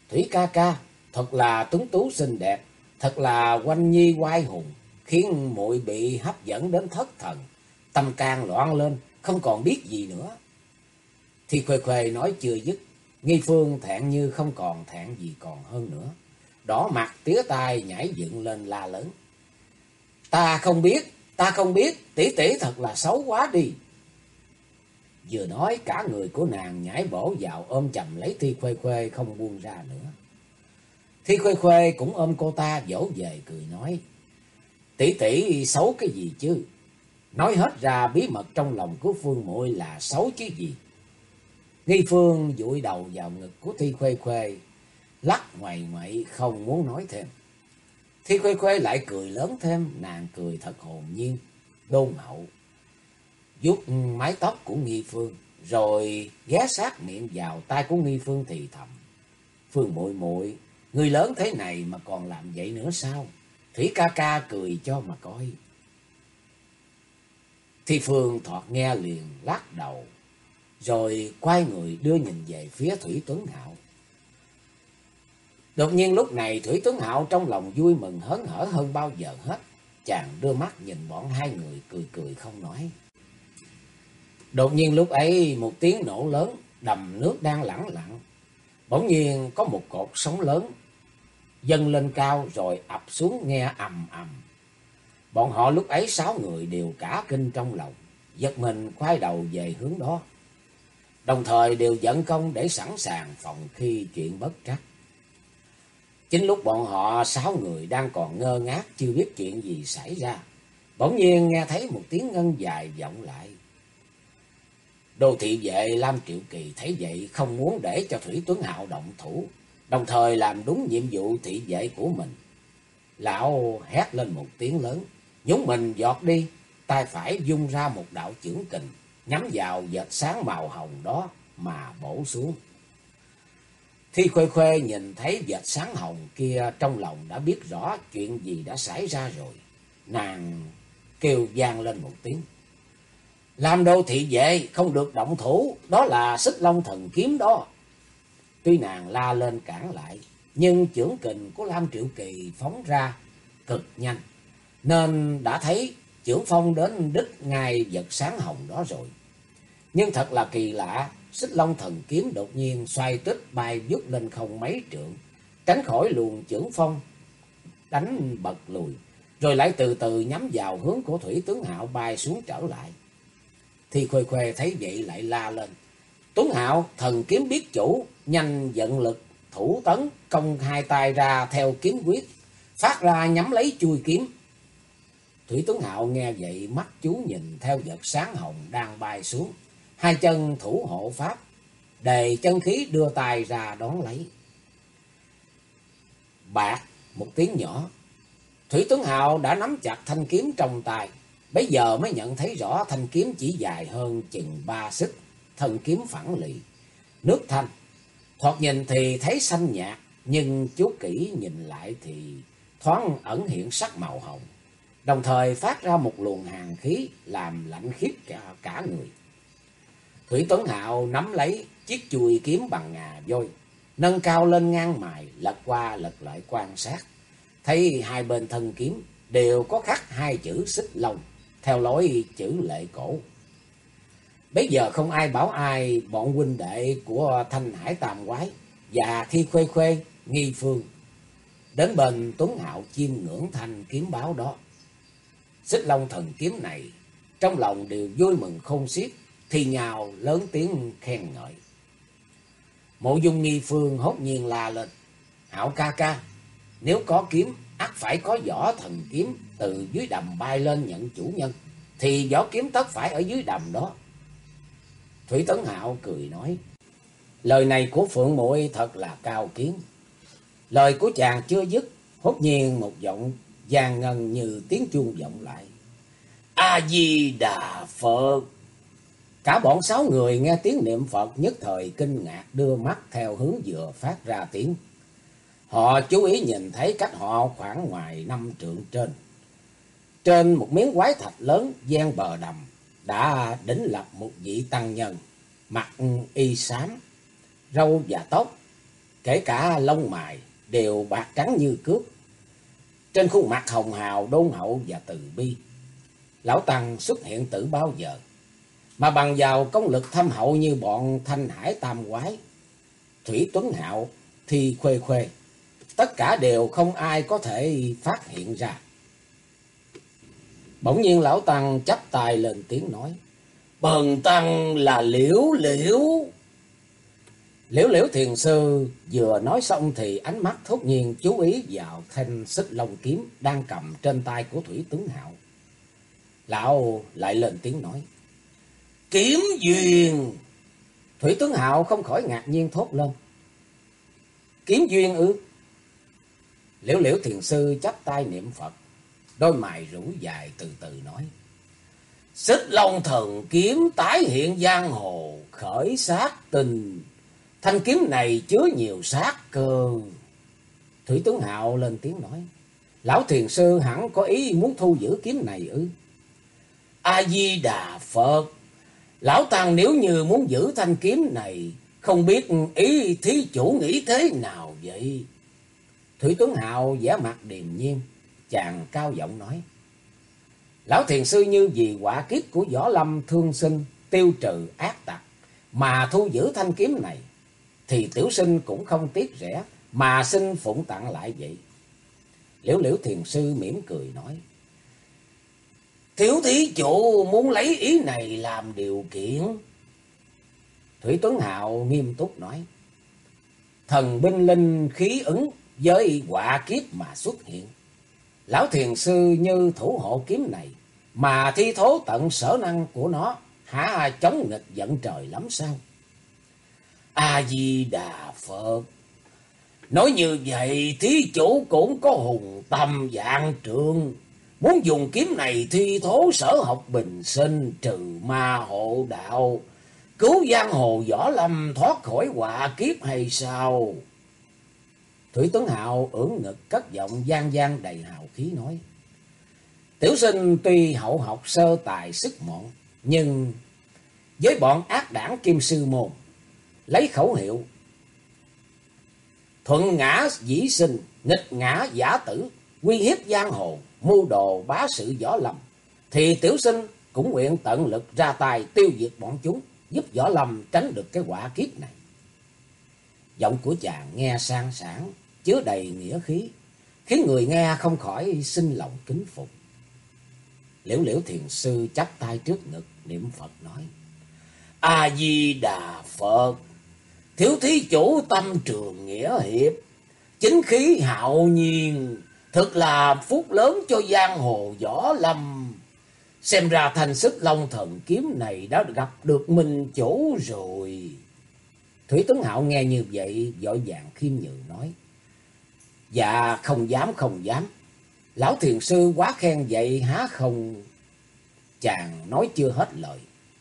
Thủy ca ca, thật là tuấn tú xinh đẹp, thật là quanh nhi quai hùng, khiến muội bị hấp dẫn đến thất thần, tâm can loạn lên, không còn biết gì nữa. Thì Khuê Khuê nói chưa dứt, Nghi Phương thẹn như không còn thẹn gì còn hơn nữa. Đỏ mặt tía tai nhảy dựng lên la lớn. Ta không biết, ta không biết, tỷ tỷ thật là xấu quá đi. Vừa nói cả người của nàng nhảy bổ vào ôm chầm lấy Thi Khuê Khuê không buông ra nữa. Thi Khuê Khuê cũng ôm cô ta dỗ về cười nói. Tỷ tỷ xấu cái gì chứ? Nói hết ra bí mật trong lòng của Phương muội là xấu chứ gì. Nghi Phương dụi đầu vào ngực của Thi Khuê Khuê, lắc ngoài ngoại không muốn nói thêm. Thi Khuê Khuê lại cười lớn thêm, nàng cười thật hồn nhiên, đôn hậu. vuốt mái tóc của Nghi Phương, rồi ghé sát miệng vào tay của Nghi Phương thì thầm. Phương muội muội người lớn thế này mà còn làm vậy nữa sao? Thủy ca ca cười cho mà coi. Thi Phương thoạt nghe liền lắc đầu, rồi quay người đưa nhìn về phía Thủy Tuấn Hạo. Đột nhiên lúc này Thủy tướng Hạo trong lòng vui mừng hớn hở hơn bao giờ hết. Chàng đưa mắt nhìn bọn hai người cười cười không nói. Đột nhiên lúc ấy một tiếng nổ lớn, đầm nước đang lẳng lặng. Bỗng nhiên có một cột sóng lớn dâng lên cao rồi ập xuống nghe ầm ầm. Bọn họ lúc ấy sáu người đều cả kinh trong lòng, giật mình quay đầu về hướng đó. Đồng thời đều dẫn công để sẵn sàng phòng khi chuyện bất trắc. Chính lúc bọn họ sáu người đang còn ngơ ngác chưa biết chuyện gì xảy ra, bỗng nhiên nghe thấy một tiếng ngân dài vọng lại. Đô thị vệ Lam Triệu Kỳ thấy vậy không muốn để cho Thủy Tuấn Hạo động thủ, đồng thời làm đúng nhiệm vụ thị vệ của mình. Lão hét lên một tiếng lớn, nhúng mình giọt đi, tay phải dung ra một đạo chưởng kình, nhắm vào vệt sáng màu hồng đó mà bổ xuống. Thi Khuê Khuê nhìn thấy vệt sáng hồng kia trong lòng đã biết rõ chuyện gì đã xảy ra rồi. Nàng kêu vang lên một tiếng. Làm đô thị vệ không được động thủ, đó là xích long thần kiếm đó. Tuy nàng la lên cản lại, nhưng trưởng kình của Lam Triệu Kỳ phóng ra cực nhanh, nên đã thấy trưởng phong đến đứt ngay vật sáng hồng đó rồi. Nhưng thật là kỳ lạ, xích long thần kiếm đột nhiên xoay tích bay vút lên không mấy trượng, tránh khỏi luồng trưởng phong, đánh bật lùi, rồi lại từ từ nhắm vào hướng của Thủy Tướng Hạo bay xuống trở lại. Thì Khuê Khuê thấy vậy lại la lên. Tuấn Hạo, thần kiếm biết chủ, nhanh giận lực, thủ tấn, công hai tay ra theo kiếm quyết, phát ra nhắm lấy chui kiếm. Thủy Tuấn Hạo nghe vậy mắt chú nhìn theo vật sáng hồng đang bay xuống, hai chân thủ hộ pháp, đề chân khí đưa tay ra đón lấy. Bạc, một tiếng nhỏ, Thủy Tuấn Hạo đã nắm chặt thanh kiếm trong tay, bây giờ mới nhận thấy rõ thanh kiếm chỉ dài hơn chừng ba xích, thân kiếm phẳng lì, nước thanh. Thoạt nhìn thì thấy xanh nhạt, nhưng chú kỹ nhìn lại thì thoáng ẩn hiện sắc màu hồng, đồng thời phát ra một luồng hàng khí làm lạnh khiếp cả, cả người. Thủy Tuấn Hạo nắm lấy chiếc chùi kiếm bằng ngà voi, nâng cao lên ngang mài, lật qua lật lại quan sát. Thấy hai bên thân kiếm đều có khắc hai chữ xích lông, theo lối chữ lệ cổ. Bây giờ không ai bảo ai bọn huynh đệ của Thanh Hải Tam Quái và Thi Khuê Khuê, Nghi Phương. Đến bên Tuấn Hạo chiêm ngưỡng thanh kiếm báo đó. Xích Long thần kiếm này, trong lòng đều vui mừng không xiết, thì nhào lớn tiếng khen ngợi. Mộ dung Nghi Phương hốt nhiên la lên. hảo ca ca, nếu có kiếm, ắt phải có võ thần kiếm từ dưới đầm bay lên nhận chủ nhân, thì võ kiếm tất phải ở dưới đầm đó. Thủy Tấn Hạo cười nói, lời này của Phượng muội thật là cao kiến. Lời của chàng chưa dứt, hốt nhiên một giọng vàng ngân như tiếng chuông vọng lại. A-di-đà Phật! Cả bọn sáu người nghe tiếng niệm Phật nhất thời kinh ngạc đưa mắt theo hướng vừa phát ra tiếng. Họ chú ý nhìn thấy cách họ khoảng ngoài năm trượng trên. Trên một miếng quái thạch lớn gian bờ đầm đã đính lập một vị tăng nhân, mặt y xám, râu và tóc, kể cả lông mày đều bạc trắng như cước. Trên khuôn mặt hồng hào đôn hậu và từ bi. Lão Tăng xuất hiện từ bao giờ, mà bằng vào công lực thâm hậu như bọn thanh hải tam quái, Thủy Tuấn Hạo, Thi Khuê Khuê, tất cả đều không ai có thể phát hiện ra. Bỗng nhiên lão Tăng chắp tay lên tiếng nói, Bần Tăng là liễu liễu. Liễu liễu thiền sư vừa nói xong thì ánh mắt thốt nhiên chú ý vào thanh xích lông kiếm đang cầm trên tay của Thủy Tuấn Hạo. Lão lại lên tiếng nói, Kiếm duyên! Thủy Tuấn Hạo không khỏi ngạc nhiên thốt lên. Kiếm duyên ư? Liễu liễu thiền sư chắp tay niệm Phật, đôi mày rủ dài từ từ nói. Xích long thần kiếm tái hiện giang hồ, khởi sát tình. Thanh kiếm này chứa nhiều sát cơ. Thủy Tuấn Hạo lên tiếng nói. Lão thiền sư hẳn có ý muốn thu giữ kiếm này ư? A-di-đà Phật. Lão Tăng nếu như muốn giữ thanh kiếm này, không biết ý thí chủ nghĩ thế nào vậy? Thủy Tuấn Hạo vẻ mặt điềm nhiên, chàng cao giọng nói. Lão thiền sư như vì quả kiếp của võ lâm thương sinh, tiêu trừ ác tặc, mà thu giữ thanh kiếm này, thì tiểu sinh cũng không tiếc rẻ, mà xin phụng tặng lại vậy. Liễu liễu thiền sư mỉm cười nói. Thiếu thí chủ muốn lấy ý này làm điều kiện. Thủy Tuấn Hạo nghiêm túc nói. Thần binh linh khí ứng với quả kiếp mà xuất hiện. Lão thiền sư như thủ hộ kiếm này, mà thi thố tận sở năng của nó, hả chống nghịch giận trời lắm sao? A-di-đà Phật! Nói như vậy, thí chủ cũng có hùng tâm dạng trượng, muốn dùng kiếm này thi thố sở học bình sinh, trừ ma hộ đạo, cứu giang hồ võ lâm thoát khỏi họa kiếp hay sao? Thủy Tuấn Hạo ưỡn ngực cất giọng gian gian đầy hào khí nói. Tiểu sinh tuy hậu học sơ tài sức mọn, nhưng với bọn ác đảng kim sư môn, lấy khẩu hiệu thuận ngã dĩ sinh, nghịch ngã giả tử, uy hiếp giang hồ, mưu đồ bá sự võ lâm, thì tiểu sinh cũng nguyện tận lực ra tay tiêu diệt bọn chúng, giúp võ lâm tránh được cái quả kiếp này. Giọng của chàng nghe sang sảng, chứa đầy nghĩa khí, khiến người nghe không khỏi sinh lòng kính phục. Liễu liễu thiền sư chắp tay trước ngực niệm Phật nói. A-di-đà Phật, thiếu thí chủ tâm trường nghĩa hiệp, chính khí hạo nhiên, thật là phúc lớn cho giang hồ võ lâm. Xem ra thành sức long thần kiếm này đã gặp được minh chủ rồi. Thủy Tuấn Hạo nghe như vậy, vội vàng khiêm nhường nói. Dạ không dám không dám. Lão thiền sư quá khen vậy há không... Chàng nói chưa hết lời.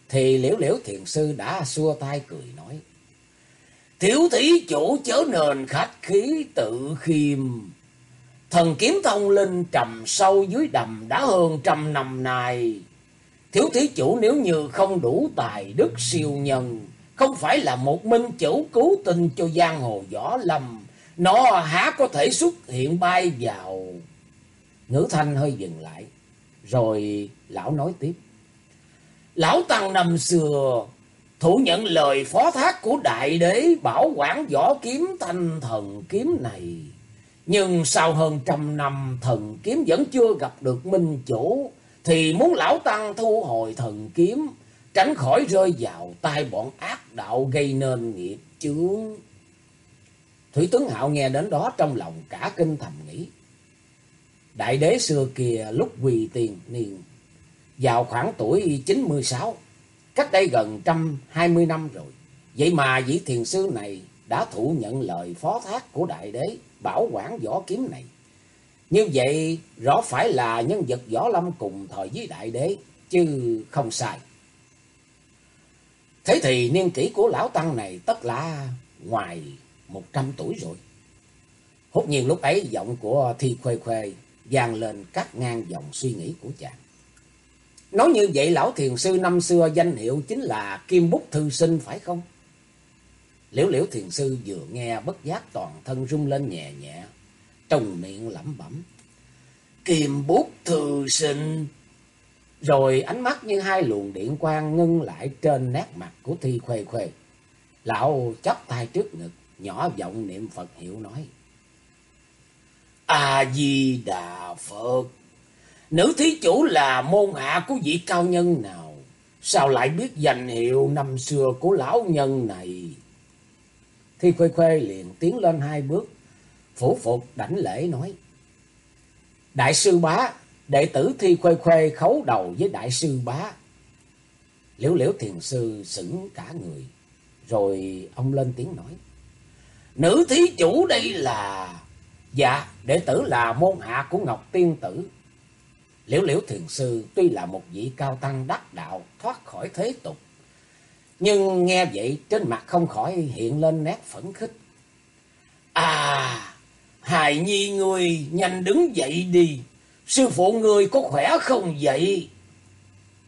Thì liễu liễu thiền sư đã xua tay cười nói. Thiếu thí chủ chớ nền khách khí tự khiêm. Thần kiếm thông linh trầm sâu dưới đầm đã hơn trăm năm nay. Thiếu thí chủ nếu như không đủ tài đức siêu nhân, không phải là một minh chủ cứu tinh cho giang hồ võ lâm, nó há có thể xuất hiện bay vào. Ngữ thanh hơi dừng lại. Rồi lão nói tiếp. Lão Tăng năm xưa thủ nhận lời phó thác của đại đế bảo quản võ kiếm thanh thần kiếm này. Nhưng sau hơn trăm năm thần kiếm vẫn chưa gặp được minh chủ. Thì muốn lão Tăng thu hồi thần kiếm. Tránh khỏi rơi vào tay bọn ác đạo gây nên nghiệp chướng. Thủy tướng Hạo nghe đến đó trong lòng cả kinh thầm nghĩ. Đại đế xưa kia lúc quỳ tiền niên vào khoảng tuổi 96, cách đây gần trăm hai mươi năm rồi. Vậy mà vị thiền sư này đã thụ nhận lời phó thác của đại đế bảo quản võ kiếm này. Như vậy rõ phải là nhân vật võ lâm cùng thời với đại đế, chứ không sai. Thế thì niên kỷ của lão tăng này tất là ngoài một trăm tuổi rồi. Hốt nhiên lúc ấy giọng của Thi Khuê Khuê vang lên cắt ngang dòng suy nghĩ của chàng. Nói như vậy lão thiền sư năm xưa danh hiệu chính là Kim Bút Thư Sinh phải không? Liễu liễu thiền sư vừa nghe bất giác toàn thân rung lên nhẹ nhẹ, trong miệng lẩm bẩm. kiềm Bút Thư Sinh... Rồi ánh mắt như hai luồng điện quang ngưng lại trên nét mặt của Thi Khuê Khuê. Lão chắp tay trước ngực, nhỏ giọng niệm Phật hiệu nói. A-di-đà Phật, nữ thí chủ là môn hạ của vị cao nhân nào? Sao lại biết danh hiệu năm xưa của lão nhân này? Thi Khuê Khuê liền tiến lên hai bước, phủ phục đảnh lễ nói. Đại sư bá, đệ tử Thi Khuê Khuê khấu đầu với đại sư bá. Liễu liễu thiền sư sững cả người, rồi ông lên tiếng nói. Nữ thí chủ đây là... Dạ, đệ tử là môn hạ của Ngọc Tiên Tử. Liễu liễu thiền sư tuy là một vị cao tăng đắc đạo thoát khỏi thế tục. Nhưng nghe vậy trên mặt không khỏi hiện lên nét phấn khích. À, hài nhi ngươi nhanh đứng dậy đi. Sư phụ ngươi có khỏe không vậy?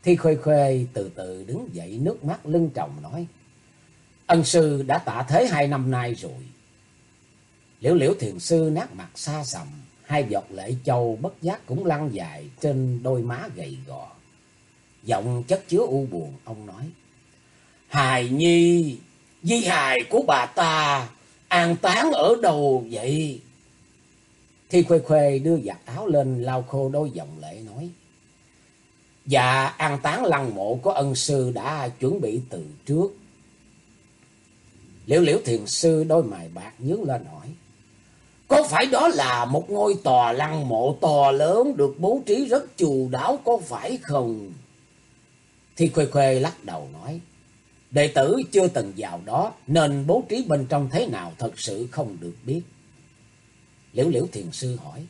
Thi khuê khuê từ từ đứng dậy nước mắt lưng tròng nói. Ân sư đã tạ thế hai năm nay rồi. Liễu liễu thiền sư nát mặt xa sầm, hai giọt lệ châu bất giác cũng lăn dài trên đôi má gầy gò. Giọng chất chứa u buồn, ông nói. Hài nhi, di hài của bà ta, an táng ở đâu vậy? Thi khuê khuê đưa giặt áo lên lau khô đôi dòng lệ nói. Dạ, an táng lăng mộ của ân sư đã chuẩn bị từ trước. Liễu liễu thiền sư đôi mày bạc nhướng lên hỏi. Có phải đó là một ngôi tòa lăng mộ to lớn được bố trí rất chu đáo có phải không? Thi Khuê Khuê lắc đầu nói. Đệ tử chưa từng vào đó nên bố trí bên trong thế nào thật sự không được biết. Liễu liễu thiền sư hỏi.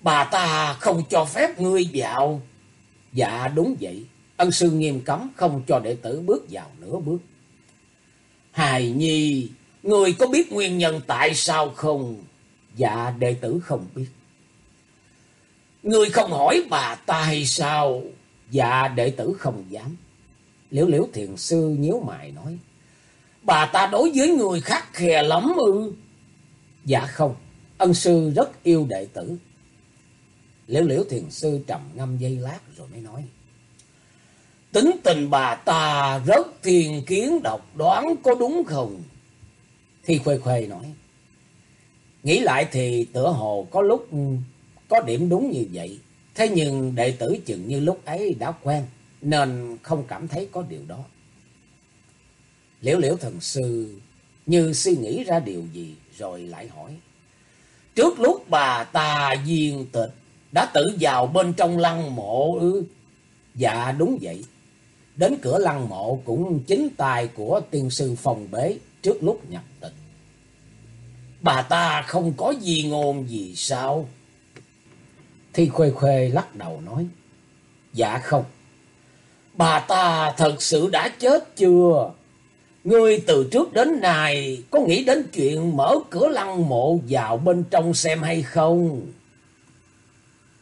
Bà ta không cho phép ngươi vào. Dạ đúng vậy. Ân sư nghiêm cấm không cho đệ tử bước vào nửa bước. Hài nhi, ngươi có biết nguyên nhân tại sao không? Dạ đệ tử không biết. Ngươi không hỏi bà ta hay sao? Dạ đệ tử không dám. Liễu liễu thiền sư nhíu mày nói. Bà ta đối với người khác khe lắm ư? Dạ không, ân sư rất yêu đệ tử. Liễu liễu thiền sư trầm ngâm giây lát rồi mới nói. Tính tình bà ta rất thiền kiến độc đoán có đúng không? Thi khuê khuê nói. Nghĩ lại thì tựa hồ có lúc có điểm đúng như vậy. Thế nhưng đệ tử chừng như lúc ấy đã quen nên không cảm thấy có điều đó. Liễu liễu thần sư, như suy nghĩ ra điều gì rồi lại hỏi. Trước lúc bà ta diên tịch, đã tự vào bên trong lăng mộ ư? Dạ đúng vậy. Đến cửa lăng mộ cũng chính tài của tiên sư phòng bế trước lúc nhập tịch. Bà ta không có gì ngôn gì sao? Thi khuê khuê lắc đầu nói. Dạ không. Bà ta thật sự đã chết chưa? Ngươi từ trước đến nay có nghĩ đến chuyện mở cửa lăng mộ vào bên trong xem hay không?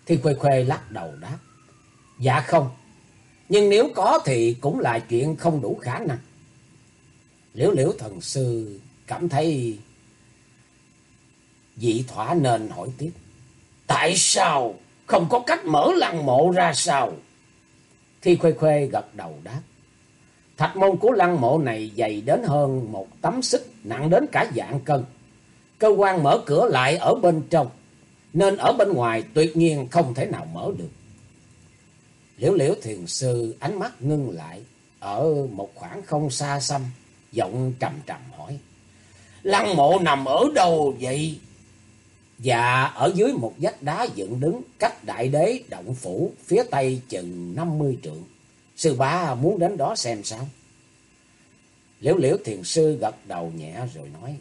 Thì khuê khuê lắc đầu đáp. Dạ không. Nhưng nếu có thì cũng là chuyện không đủ khả năng. Liễu liễu thần sư cảm thấy dị thỏa nên hỏi tiếp. Tại sao không có cách mở lăng mộ ra sao? Thi khuê khuê gật đầu đáp. Thạch môn của lăng mộ này dày đến hơn một tấm xích nặng đến cả dạng cân. Cơ quan mở cửa lại ở bên trong, nên ở bên ngoài tuyệt nhiên không thể nào mở được. Liễu liễu thiền sư ánh mắt ngưng lại ở một khoảng không xa xăm, giọng trầm trầm hỏi. Lăng mộ nằm ở đâu vậy? Và ở dưới một vách đá dựng đứng cách đại đế động phủ phía tây chừng 50 trượng. Sư bá muốn đến đó xem sao? Liễu liễu thiền sư gật đầu nhẹ rồi nói.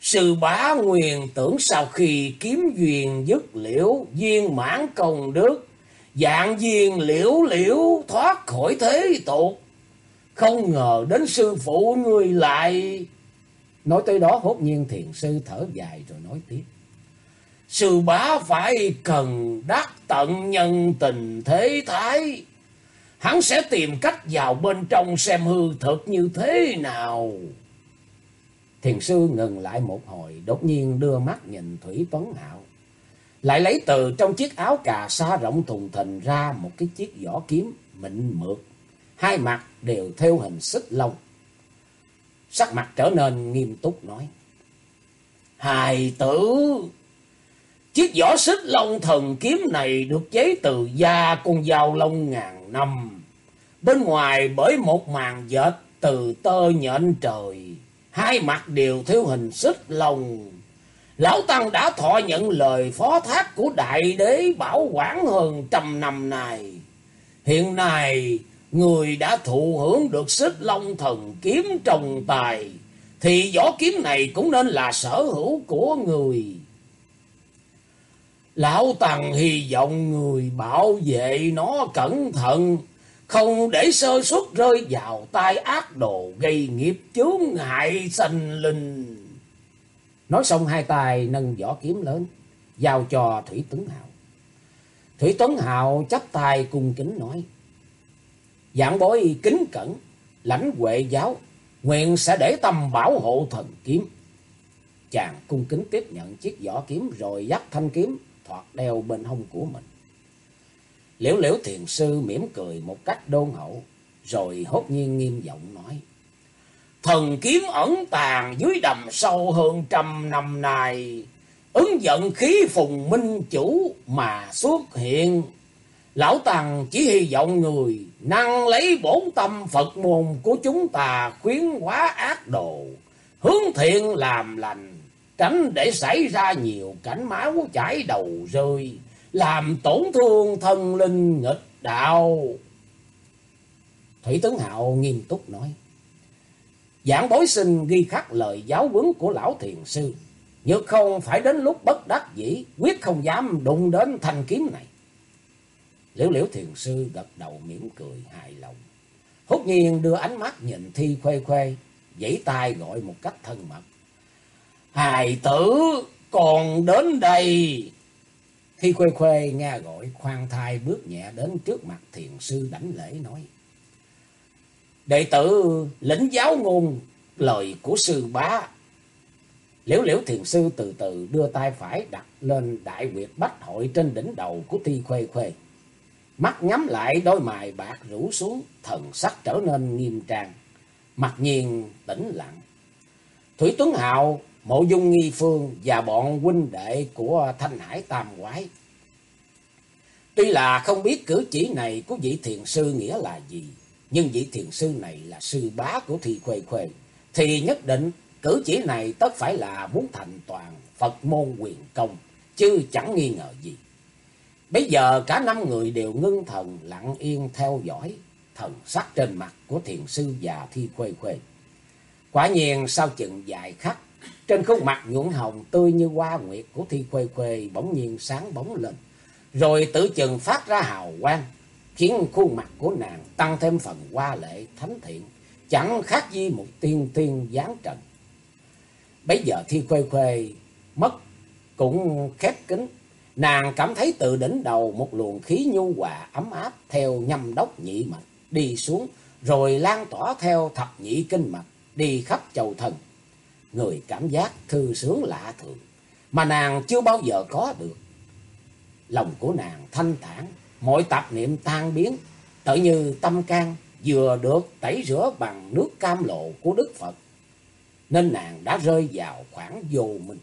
Sư bá nguyền tưởng sau khi kiếm duyên dứt liễu, viên mãn công đức. Dạng duyên liễu liễu thoát khỏi thế tục. Không ngờ đến sư phụ người lại. Nói tới đó hốt nhiên thiền sư thở dài rồi nói tiếp. Sư bá phải cần đắc tận nhân tình thế thái. Hắn sẽ tìm cách vào bên trong xem hư thực như thế nào. Thiền sư ngừng lại một hồi, đột nhiên đưa mắt nhìn Thủy Tuấn Hạo. Lại lấy từ trong chiếc áo cà sa rộng thùng thình ra một cái chiếc vỏ kiếm mịn mượt. Hai mặt đều theo hình xích lông. Sắc mặt trở nên nghiêm túc nói. Hài tử, chiếc vỏ xích lông thần kiếm này được chế từ da con dao lông ngàn năm. Bên ngoài bởi một màn dệt từ tơ nhện trời hai mặt đều thiếu hình xích lông Lão Tăng đã thọ nhận lời phó thác của đại đế bảo quản hơn trăm năm này. Hiện nay, người đã thụ hưởng được xích long thần kiếm trồng tài, thì võ kiếm này cũng nên là sở hữu của người. Lão tần hy vọng người bảo vệ nó cẩn thận, không để sơ suất rơi vào tay ác đồ gây nghiệp chướng hại sanh linh. Nói xong hai tay nâng vỏ kiếm lớn, giao cho Thủy Tuấn Hào. Thủy Tuấn Hào chắp tay cung kính nói, Dạng bối kính cẩn, lãnh huệ giáo, nguyện sẽ để tâm bảo hộ thần kiếm. Chàng cung kính tiếp nhận chiếc vỏ kiếm rồi dắt thanh kiếm thoạt đeo bên hông của mình. Liễu liễu thiền sư mỉm cười một cách đôn hậu, rồi hốt nhiên nghiêm giọng nói. Thần kiếm ẩn tàng dưới đầm sâu hơn trăm năm nay, ứng giận khí phùng minh chủ mà xuất hiện. Lão Tăng chỉ hy vọng người năng lấy bổn tâm Phật môn của chúng ta khuyến hóa ác đồ, hướng thiện làm lành, tránh để xảy ra nhiều cảnh máu chảy đầu rơi làm tổn thương thần linh nghịch đạo. Thủy tướng Hạo nghiêm túc nói. Giảng bối sinh ghi khắc lời giáo huấn của lão thiền sư. Nhưng không phải đến lúc bất đắc dĩ, quyết không dám đụng đến thanh kiếm này. Liễu liễu thiền sư gật đầu mỉm cười hài lòng. Hốt nhiên đưa ánh mắt nhìn thi khuê khuê, giãy tay gọi một cách thân mật. Hài tử còn đến đây. Khi Khuê Khuê nghe gọi khoan thai bước nhẹ đến trước mặt thiền sư đảnh lễ nói. Đệ tử lĩnh giáo ngôn lời của sư bá. Liễu liễu thiền sư từ từ đưa tay phải đặt lên đại quyệt bách hội trên đỉnh đầu của Thi Khuê Khuê. Mắt nhắm lại đôi mày bạc rủ xuống, thần sắc trở nên nghiêm trang, mặc nhiên tĩnh lặng. Thủy Tuấn Hạo Mộ Dung Nghi Phương và bọn huynh đệ của Thanh Hải Tam Quái. Tuy là không biết cử chỉ này của vị thiền sư nghĩa là gì, nhưng vị thiền sư này là sư bá của Thi Khuê Khuê, thì nhất định cử chỉ này tất phải là muốn thành toàn Phật môn quyền công, chứ chẳng nghi ngờ gì. Bây giờ cả năm người đều ngưng thần lặng yên theo dõi thần sắc trên mặt của thiền sư và Thi Khuê Khuê. Quả nhiên sau chừng dài khắc trên khuôn mặt nhuận hồng tươi như hoa nguyệt của Thi Khuê Khuê bỗng nhiên sáng bóng lên. Rồi tự chừng phát ra hào quang, khiến khuôn mặt của nàng tăng thêm phần hoa lệ thánh thiện, chẳng khác gì một tiên tiên giáng trần. Bây giờ Thi Khuê Khuê mất cũng khép kín, nàng cảm thấy từ đỉnh đầu một luồng khí nhu hòa ấm áp theo nhâm đốc nhị mạch đi xuống, rồi lan tỏa theo thập nhị kinh mạch đi khắp chầu thần người cảm giác thư sướng lạ thường, mà nàng chưa bao giờ có được. Lòng của nàng thanh thản, mọi tạp niệm tan biến, tự như tâm can vừa được tẩy rửa bằng nước cam lộ của Đức Phật, nên nàng đã rơi vào khoảng vô minh.